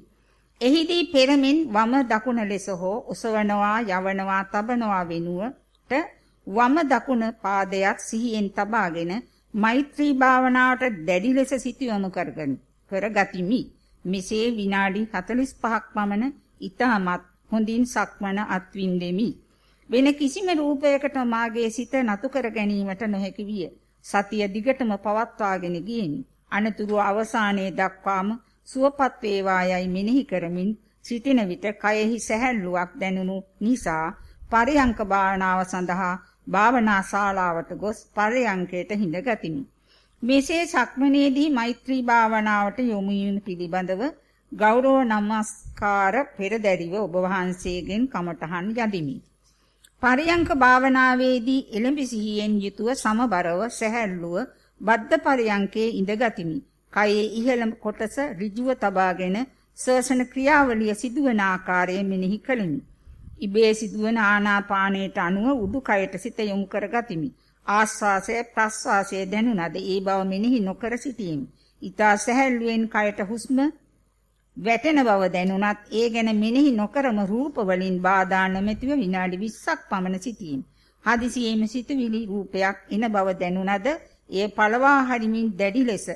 එහිදී පෙරමින් වම දකුණ ලෙස හෝ ඔසවනවා යවනවා තබනවා වෙනුවට වම දකුණ පාදයක් සිහියෙන් තබාගෙන මෛත්‍රී භාවනාවට දැඩි ලෙස සිත යොමු කරගනි. කරගතිමි. මෙසේ විනාඩි 45ක් පමණ ඊටමත් හොඳින් සක්මන අත්විඳෙමි. වෙන කිසිම රූපයකට මාගේ සිත නතු කර ගැනීමට නොහැකි විය. සතිය දිගටම පවත්වාගෙන ගියෙමි. අනතුරු අවසානයේ දක්වාම සුවපත් වේවායයි මෙනෙහි කරමින් සිටින විට කයෙහි සැහැල්ලුවක් දැනුණු නිසා පරියංක භාවනාව සඳහා භාවනා ශාලාවට ගොස් පරියංකයට හිඳගතිමි. මෙසේ සක්මනේදී මෛත්‍රී භාවනාවට යොමු වීම පිළිබඳව ගෞරව නමස්කාර පෙරදැරිව ඔබ වහන්සේගෙන් කමඨහන් යදිමි. පරියංක භාවනාවේදී එළඹ සිහියෙන් යුතුව සමබරව සැහැල්ලුව බද්ධ පරියංකේ ඉඳගතිමි. කයේ ඉහළ කොටස ඍජුව තබාගෙන ශ්වසන ක්‍රියාවලිය සිදුවන ආකාරය මෙනෙහි කළෙමි. ඉබේ සිදුවන ආනාපානයට අනුව උඩුකයට සිත යොමු කරගතිමි. ආස්වාසය ප්‍රස්වාසය දැනුණද ඒ බව මෙනෙහි නොකර සිටීමි. ඊතා සැහැල්ලුවෙන් කයට හුස්ම වැටෙන බව දැනුණත් ඒ ගැන මෙනෙහි නොකරම රූප වලින් බාධා නොමැතිව විනාඩි 20ක් පමණ සිටීමි. හදිසියෙම සිතුවිලි රූපයක් එන බව දැනුණද ඒ පළවා හරිමින් දැඩි ලෙස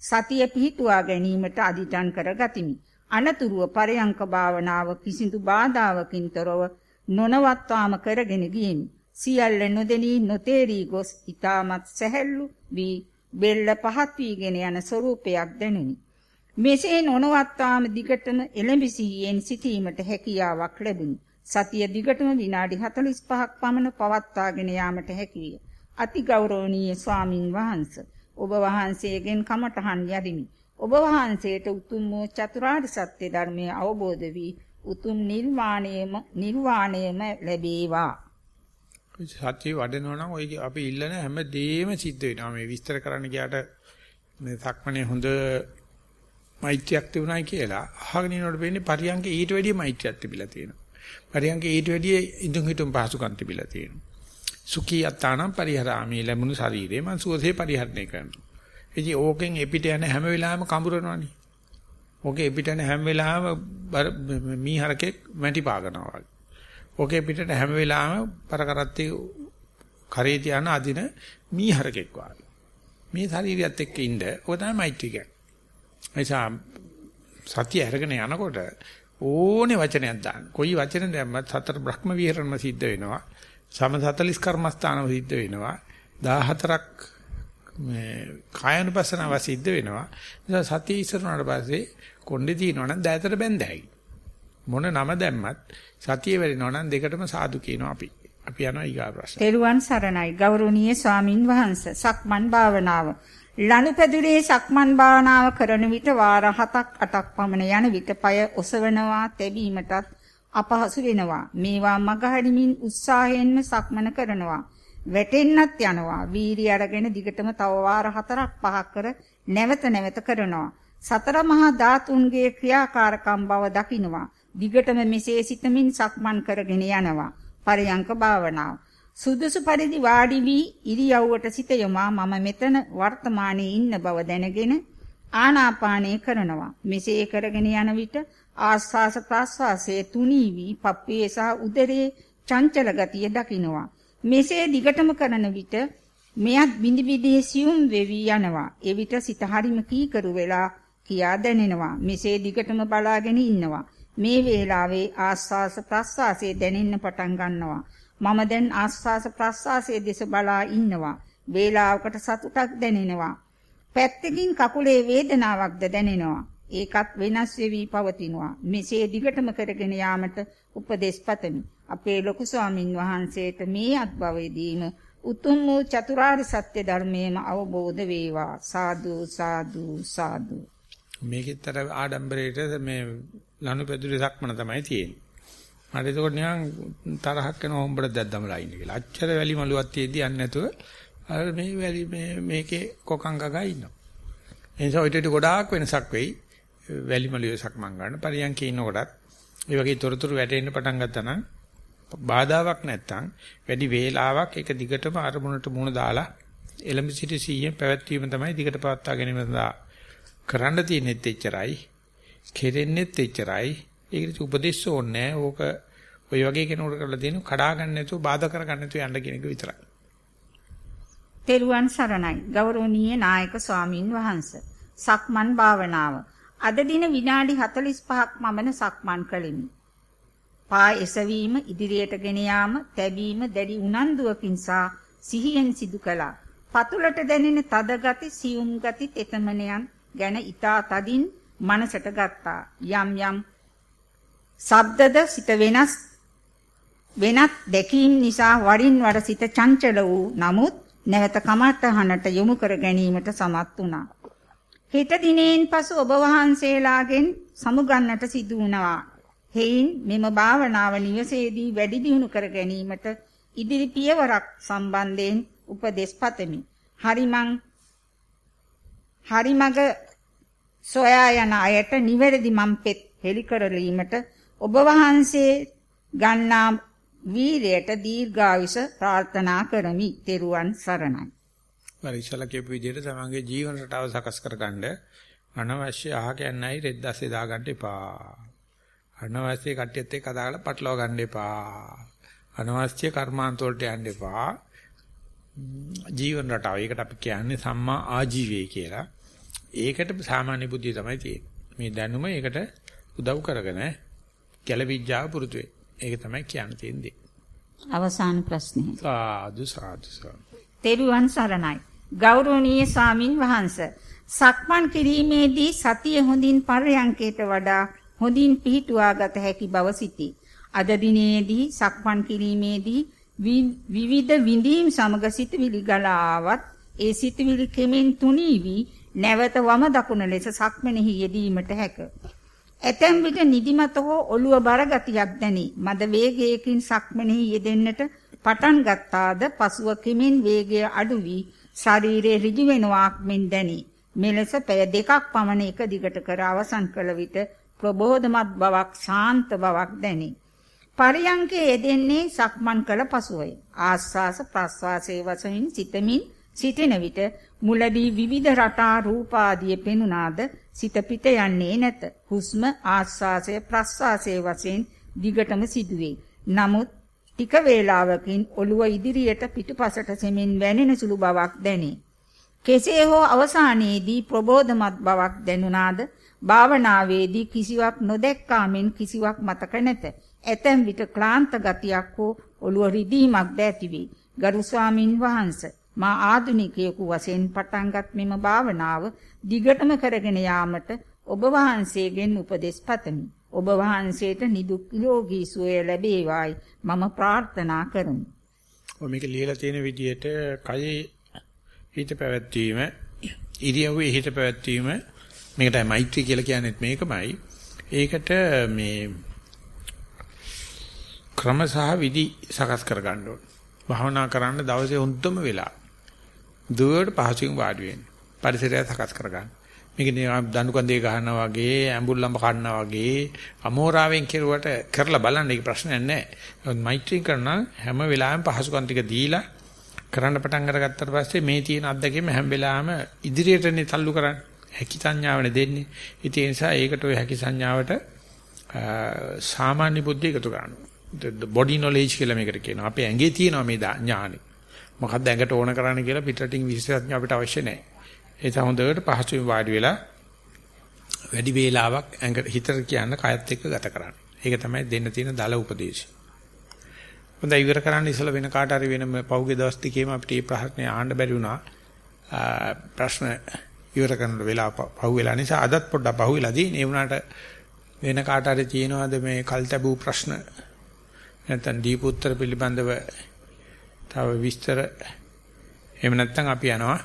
සතිය පිහිටුවා ගැනීමට අදිටන් කරගතිමි. අනතුරුව පරයන්ක භාවනාව කිසිදු බාධාවකින් තොරව නොනවත්වාම කරගෙන ගියෙමි. සියල්ල නොදෙනී නොතේරී ගොස් ඊටමත් සැහැල්ලු වී බෙල්ල පහත් වීගෙන යන ස්වરૂපයක් දැනුනි. මෙසේ නොනවත්වාම දිගටම එළඹ සිහියෙන් සිටීමට හැකියාවක් ලැබුණි. සතිය දිගටම විනාඩි 45ක් පමණ පවත්වාගෙන යාමට හැකිය. අති ගෞරවනීය ස්වාමින් වහන්සේ ඔබ වහන්සේගෙන් කමඨහන් යදිමි. ඔබ වහන්සේට උතුම් වූ චතුරාර්ය සත්‍ය ධර්මය අවබෝධ වී උතුම් නිර්වාණයම නිර්වාණයම ලැබේවා. සත්‍ය වඩනවා නම් ඔය අපි ඉල්ලන හැම දෙයක්ම සිද්ධ වෙනවා. මේ විස්තර කරන්න ගියාට මේ සක්මනේ හොඳ මෛත්‍රියක් තිබුණායි කියලා අහගෙන ඉන්නකොට වෙන්නේ පරියන්කේ ඊට වැඩිය මෛත්‍රියක් තිබිලා තියෙනවා. පරියන්කේ ඊට වැඩිය ඉදුම් හිටුම් පහසුකම් තිබිලා තියෙනවා. සුඛී අත්තානම් පරිහරාමි ලැබුණු ශරීරේ මං සුවසේ පරිහරණය කරනවා. ඉතින් ඕකෙන් එපිට යන හැම වෙලාවෙම කඹරනවනේ. ඕකේ එපිට යන හැම වෙලාවෙම මීහරකෙක් මැටි පාගනවා වගේ. ඕකේ පිටට හැම වෙලාවෙම පරකරත්තේ කරේ තියන අදින මීහරකෙක් වගේ. මේ ශරීරයත් එක්ක ඉන්න ඔය තමයි මෛත්‍රී කියන්නේ. එයිසා සතිය අරගෙන යනකොට ඕනේ වචනයක් දාන්න. කොයි වචන දැම්මත් සතර බ්‍රහ්ම විහරණම සිද්ධ වෙනවා. සම 40 කර්මස්ථානම සිද්ධ වෙනවා. 14ක් මේ කායනුපස්සනාව සිද්ධ වෙනවා. නිසා සතිය ඉස්සරනට පස්සේ කොණ්ඩේ තියනවා නම් දැතට බැඳහැයි. මොන නම දැම්මත් සතිය වෙරිනවා නම් දෙකටම සාදු කියනවා අපි. අපි යනවා ඊගා ප්‍රශ්න. තෙරුවන් සරණයි ගෞරවනීය ස්වාමින් වහන්සේ. සක්මන් භාවනාව. ලනුපැදුරේ සක්මන් භාවනාව කරන විට වාර 7ක් 8ක් පමණ යන විට পায় ඔසවනවා, තැබීමටත් අපහසු වෙනවා. මේවා මගහරිමින් උත්සාහයෙන්ම සක්මන කරනවා. වැටෙන්නත් යනවා. වීර්ය අරගෙන දිගටම තව වාර 4ක් 5ක් කර නැවත නැවත කරනවා. සතර මහා ධාතුන්ගේ ක්‍රියාකාරකම් බව දකිනවා. දිගටම මෙසේ සිතමින් සක්මන් කරගෙන යනවා. පරයන්ක භාවනාව. සුදුසු පරිදි වාඩි වී ඉරියව්වට සිත යොමා මම මෙතන වර්තමානයේ ඉන්න බව දැනගෙන ආනාපානය කරනවා. මෙසේ කරගෙන යන විට ආස්වාස ප්‍රාස්වාසයේ තුනී වී පප්පේ සහ උදරයේ චංචල ගතිය දකින්නවා. මෙසේ දිගටම කරන විට මෙයත් බිඳි බිඳී සියුම් වෙවි යනවා. එවිට සිත හරිම කීකරු වෙලා කියා දැනෙනවා. මෙසේ දිගටම බලාගෙන ඉන්නවා. මේ වේලාවේ ආස්වාස ප්‍රස්වාසයේ දැනෙන්න පටන් ගන්නවා. මම දැන් ආස්වාස ප්‍රස්වාසයේ දෙස බලා ඉන්නවා. වේලාවකට සතුටක් දැනෙනවා. පැත්තකින් කකුලේ වේදනාවක්ද දැනෙනවා. ඒකත් වෙනස් වෙවි පවතිනවා. මෙසේ දිගටම කරගෙන යාමට උපදෙස් පතමි. අපේ ලොකු ස්වාමින් වහන්සේට මේ අත්භවයේදීම උතුම් වූ චතුරාර්ය සත්‍ය ධර්මයේම අවබෝධ වේවා. සාදු සාදු සාදු. මේකෙතර ආඩම්බරයට මේ ලනුපැදුරේ සක්මන තමයි තියෙන්නේ. මට ඒකෝට නිකන් තරහක් වෙන හොම්බට දැද්දමලා ඉන්න කියලා. අච්චර වැලි මලුවක් තියදී යන්නේ නැතුව අර මේ වැලි මේ මේකේ කොකං ගගා ඉන්නවා. ඒ නිසා ඔයිට ගොඩාක් වෙනසක් වෙයි. වැලි මලුවේ සක්මන් ගන්න පරියන්කේ ඉන්නකොටත් ඒ වගේ තොරතුරු වැටෙන්න පටන් ගත්තා නම් බාධාවක් නැත්තම් වැඩි වේලාවක් එක දිගටම අරමුණට මුණ දාලා එලඹ සිටි සීයෙන් පැවැත්වීම තමයි දිගට පවත්වා ගැනීම සඳහා කරන්න තියෙනෙත් එච්චරයි කෙරෙන්නෙත් එච්චරයි ඒකට උපදෙස් ඕනේ ඕක ඔය වගේ කෙනෙකුට කරලා දෙනු කඩා ගන්න නැතුව බාධා කර ගන්න නැතුව යන්න කියන එක විතරයි. තෙරුවන් සරණයි ගෞරවනීය නායක ස්වාමින් වහන්සේ. සක්මන් භාවනාව. අද දින විනාඩි 45ක් මමන සක්මන් කළෙමි. පා එසවීම ඉදිරියට ගෙන යාම, තැබීම දැඩි උනන්දුවකින් සහ සිහියෙන් සිදු කළා. පතුලට දැනෙන තද ගති, සියුම් ගති, තෙතමනයන් ගැන ඊතා තදින් මනසට ගත්තා. යම් යම් ශබ්දද සිත වෙනස් වෙනත් දැකීම් නිසා වරින් වර සිත චංචල වූ නමුත් නැවත කමඨහනට යොමු කර ගැනීමට සමත් වුණා. හිත දිනෙන් පසු ඔබ වහන්සේලාගෙන් සමුගන්නට සිදු වුණා. හේයින් මෙම භාවනාව නිවසේදී වැඩි දියුණු කර ගැනීමට ඉදිරි පියවරක් සම්බන්ධයෙන් උපදෙස් පතමි. හරිමං හරිමග සොයා යන අයට නිවැරදි මම් පෙත් හෙලි කරලීමට ඔබ වහන්සේ ගන්නා වීරයට දීර්ඝායුෂ ප්‍රාර්ථනා කරමි. ත්වන් සරණයි. පරිසල කියපු විදිහට තමන්ගේ ජීවන රටාව සකස් කරගන්න අනවශ්‍ය අහකයන්යි රෙද්දස්සේ දාගන්න එපා. අනවශ්‍ය කට්ටියත් එක්ක කතා කරලා පටලවා ගන්න එපා. අනවශ්‍ය කර්මාන්ත වලට යන්න එපා. ජීවන රටාව. ඒකට අපි කියන්නේ සම්මා ආජීවය කියලා. ඒකට සාමාන්‍ය බුද්ධිය තමයි තියෙන්නේ. මේ දැනුම ඒකට උදව් කරගෙන ගැලවිජ්ජාව පුරුදු වේ. ඒක තමයි කියන්න තියෙන්නේ. අවසාන ප්‍රශ්නේ. සාදු සාදු තෙරුවන් සරණයි. ගෞරවනීය සාමින් වහන්ස. සක්මන් කිරීමේදී සතිය හොඳින් පරයන්කයට වඩා හොඳින් පිහිටුවා ගත හැකි බව සිටී. අද දිනේදී සක්මන් කිරීමේදී විවිධ විඳීම් සමග සිතවිලි ගලාවත් ඒ සිතවිලි කෙමෙන් තුනී වී නැවත වම දකුණ ලෙස සක්මනෙහි යෙදීමට හැකිය. ඇතැම් විට නිදිමත හෝ ඔළුව බර ගතියක් දැනේ. මද වේගයකින් සක්මනෙහි යෙදෙන්නට පටන් ගත්තාද පසුව කිමින් වේගය අඩු වී ශරීරයේ ඍජු වෙනවාක් මෙන් දැනේ. මෙලෙස පැය දෙකක් පමණ එක දිගට කර අවසන් කළ විට ප්‍රබෝධමත් බවක් ශාන්ත බවක් දැනේ. පරියංකේ යෙදෙන්නේ සක්මන් කළ පසුවයි. ආස්වාස ප්‍රස්වාසයේ වශයෙන් සිතමින් සිටින විට මුලදී විවිධ රටා රූප ආදී පෙනුනාද සිත පිට යන්නේ නැත. හුස්ම ආස්වාසය ප්‍රස්වාසයේ වශයෙන් දිගටම සිදුවේ. නමුත් ටික වේලාවකින් ඔළුව ඉදිරියට පිටුපසට සෙමින් වැනෙන සුළු බවක් දැනේ. කෙසේ හෝ අවසානයේදී ප්‍රබෝධමත් බවක් දැනුණාද භාවනාවේදී කිසිවක් නොදැක්කාමෙන් කිසිවක් මතක නැත. ඇතැම් විට ක්ලාන්ත ගතියක් හෝ ඔළුව රිදීමක් ද ඇතිවේ. ගරු ස්වාමින් වහන්සේ මා ආදුනිකයෙකු වශයෙන් පටන්ගත් මෙම භාවනාව දිගටම කරගෙන යාමට ඔබ වහන්සේගෙන් උපදෙස් පතමි. ඔබ වහන්සේට නිදුක් නිරෝගී සුවය ලැබේවායි මම ප්‍රාර්ථනා කරමි. ඔය මේක ලියලා තියෙන විදිහට කයේ හිත පැවැත්වීම ඉරියව්වේ හිත පැවැත්වීම මේකටයි මෛත්‍රී කියලා කියන්නේත් මේකමයි. ඒකට මේ ක්‍රම සහ විදි සකස් කර ගන්න ඕන. භාවනා කරන්න දවසේ හොඳම වෙලා. දුවට පහසුවෙන් වාඩි වෙන්න. පරිසරය සකස් කර ගන්න. මේක දණු කන්දේ ගහනවා වගේ ඇඹුල්ලම්බ කන්නවා වගේ අමෝරාවෙන් කෙරුවට කරලා බලන්න ඒක ප්‍රශ්නයක් නැහැ. මෛත්‍රී කරන හැම වෙලාවෙම පහසුකම් ටික දීලා කරන්න පටන් අරගත්තට පස්සේ මේ තියෙන අත්දැකීම හැම වෙලාවෙම ඉදිරියටනේ තල්ලු කරන්නේ. හැකි සංඥාවනේ දෙන්නේ. ඉතින් ඒ නිසා ඒකට ඔය හැකි සංඥාවට සාමාන්‍ය බුද්ධිය එකතු කරනවා. body knowledge කියලා මේකට කියනවා. අපේ ඇඟේ තියෙනවා මේ ඥානෙ. මොකක්ද ඇඟට ඕන කරන්නේ කියලා පිටරටින් විශේෂඥ අපිට අවශ්‍ය නැහැ. ඒ තමයි හොඳට පහසුවෙන් වාඩි වෙලා වැඩි වේලාවක් ඇඟ හිතට කියන්න කයත් එක්ක ගත කරන්න. ඒක තමයි දෙන්න තියෙන දල උපදේශය. හොඳයි ඉවර කරන්න ඉස්සලා වෙන කාට හරි වෙන පෞගේ දවස් ටිකේම අපිට මේ ප්‍රශ්නේ ආන්න බැරි වුණා. ප්‍රශ්න ඉවර කරන වෙලාව පහු වෙලා නිසා අදත් පොඩ්ඩක් පහු වෙලා තියෙන. ඒ වුණාට වෙන කාට හරි තියෙනවද මේ කල්තබු ප්‍රශ්න නැත්නම් දීප උත්තර පිළිබඳව තව විස්තර එහෙම නැත්නම් අපි යනවා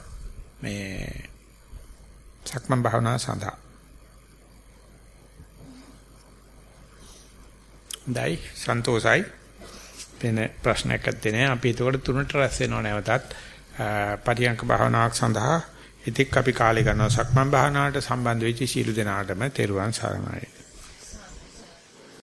මේ සක්මන් භාවනාව සඳහා. දැයි සන්තෝසයි වෙන ප්‍රශ්නයක් නැත්තේ නෑ. අපි ඒකට තුනට රැස් වෙනව නැවතත්. පරියංක භාවනාවක් සඳහා ඉතික් අපි කාලය ගන්නවා සක්මන් භාවනාවට සම්බන්ධ වෙච්ච සීල දෙනාටම තෙරුවන් සරණයි.